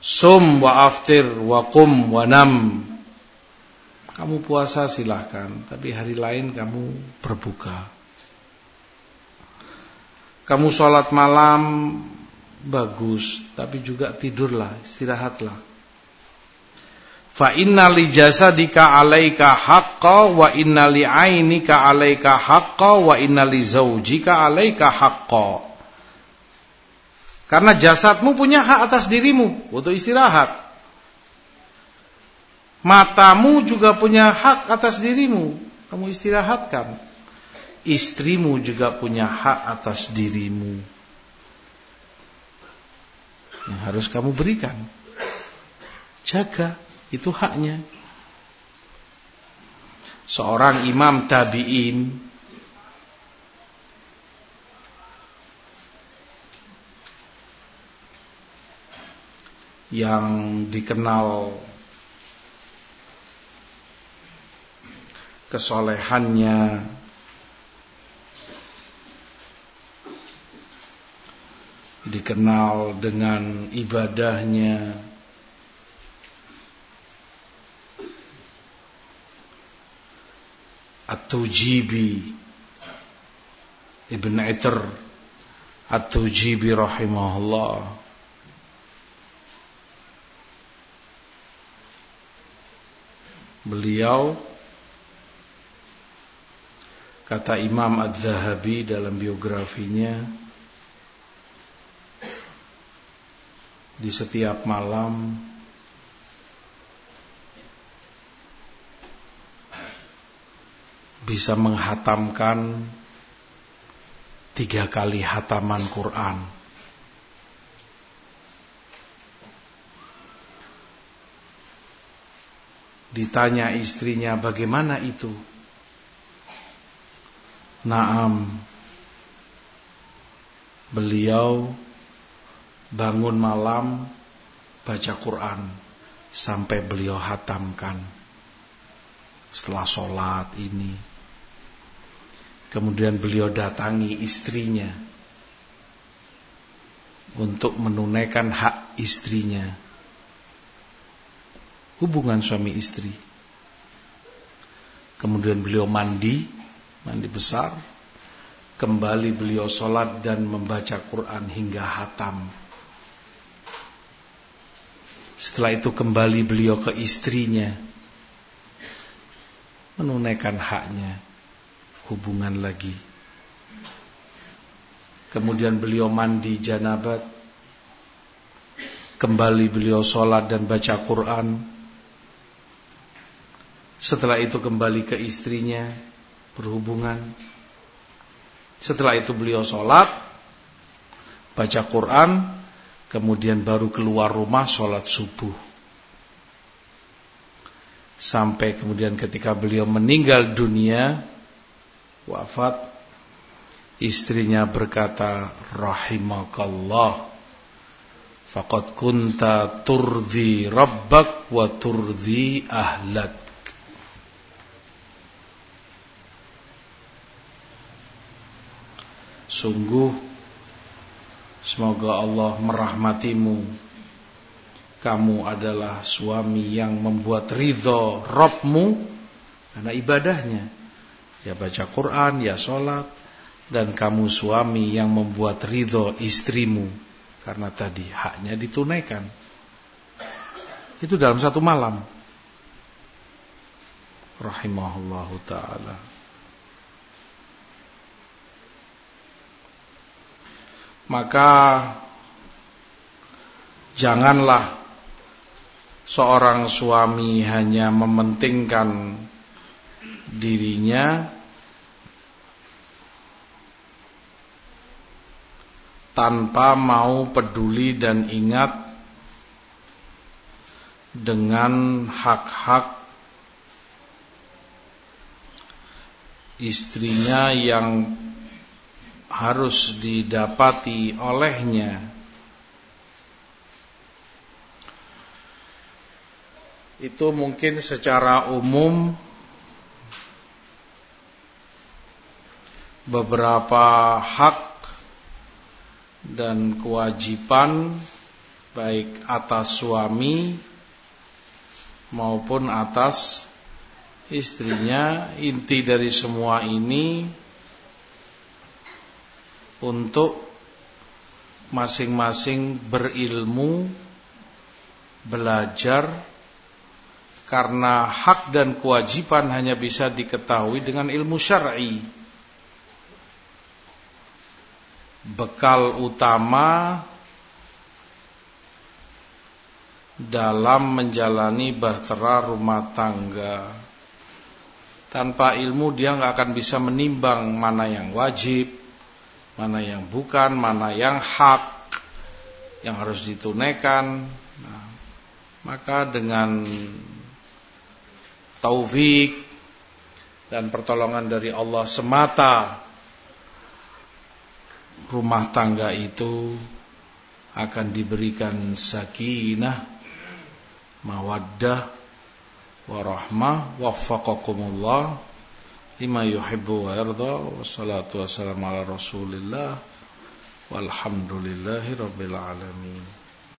Sum wa aftir wa qum wa nam. Kamu puasa silahkan, tapi hari lain kamu berbuka. Kamu sholat malam bagus, tapi juga tidurlah, istirahatlah. Fa inna li jasadika 'alaika haqqa wa inna li 'ainika 'alaika haqqa wa inna li zaujika 'alaika haqqa. Karena jasadmu punya hak atas dirimu untuk istirahat. Matamu juga punya hak atas dirimu, kamu istirahatkan istrimu juga punya hak atas dirimu yang harus kamu berikan. Jaga, itu haknya. Seorang imam tabi'in yang dikenal kesolehannya dikenal dengan ibadahnya. At-Tujibi Ibn Itr At-Tujibi rahimahullah. Beliau Kata Imam Ad-Zahabi dalam biografinya di setiap malam bisa menghatamkan tiga kali hataman Quran. Ditanya istrinya bagaimana itu? Naam. Beliau bangun malam baca Quran sampai beliau hatamkan setelah sholat ini. Kemudian beliau datangi istrinya untuk menunaikan hak istrinya. Hubungan suami istri. Kemudian beliau mandi mandi besar. Kembali beliau sholat dan membaca Quran hingga hatam setelah itu kembali beliau ke istrinya menunaikan haknya hubungan lagi. Kemudian beliau mandi janabat kembali beliau sholat dan baca Quran. Setelah itu kembali ke istrinya berhubungan. Setelah itu beliau sholat baca Quran Kemudian baru keluar rumah sholat subuh. Sampai kemudian ketika beliau meninggal dunia Wafat Istrinya berkata Rahimakallah. Faqad kunta turdi rabbak wa turdi ahlak. Sungguh semoga Allah merahmatimu kamu adalah suami yang membuat ridho Robmu karena ibadahnya ya baca Quran ya sholat dan kamu suami yang membuat ridho istrimu karena tadi haknya ditunaikan. Itu dalam satu malam. Rahimahullahu taala. Maka janganlah seorang suami hanya mementingkan dirinya tanpa mau peduli dan ingat dengan hak-hak istrinya yang harus didapati olehnya. Itu mungkin secara umum beberapa hak dan kewajiban baik atas suami maupun atas istrinya. Inti dari semua ini untuk masing-masing berilmu belajar karena hak dan kewajiban hanya bisa diketahui dengan ilmu syar'i bekal utama dalam menjalani bahtera rumah tangga. Tanpa ilmu dia nggak akan bisa menimbang mana yang wajib, mana yang bukan, mana yang hak, yang harus ditunaikan. Nah, maka dengan taufik dan pertolongan dari Allah semata rumah tangga itu akan diberikan sakinah, mawaddah, warahmah, waffaqakumullah lima yuhibbu wa yarda wassalatu wassalamu ala rasulillah walhamdulillahi rabbil alamin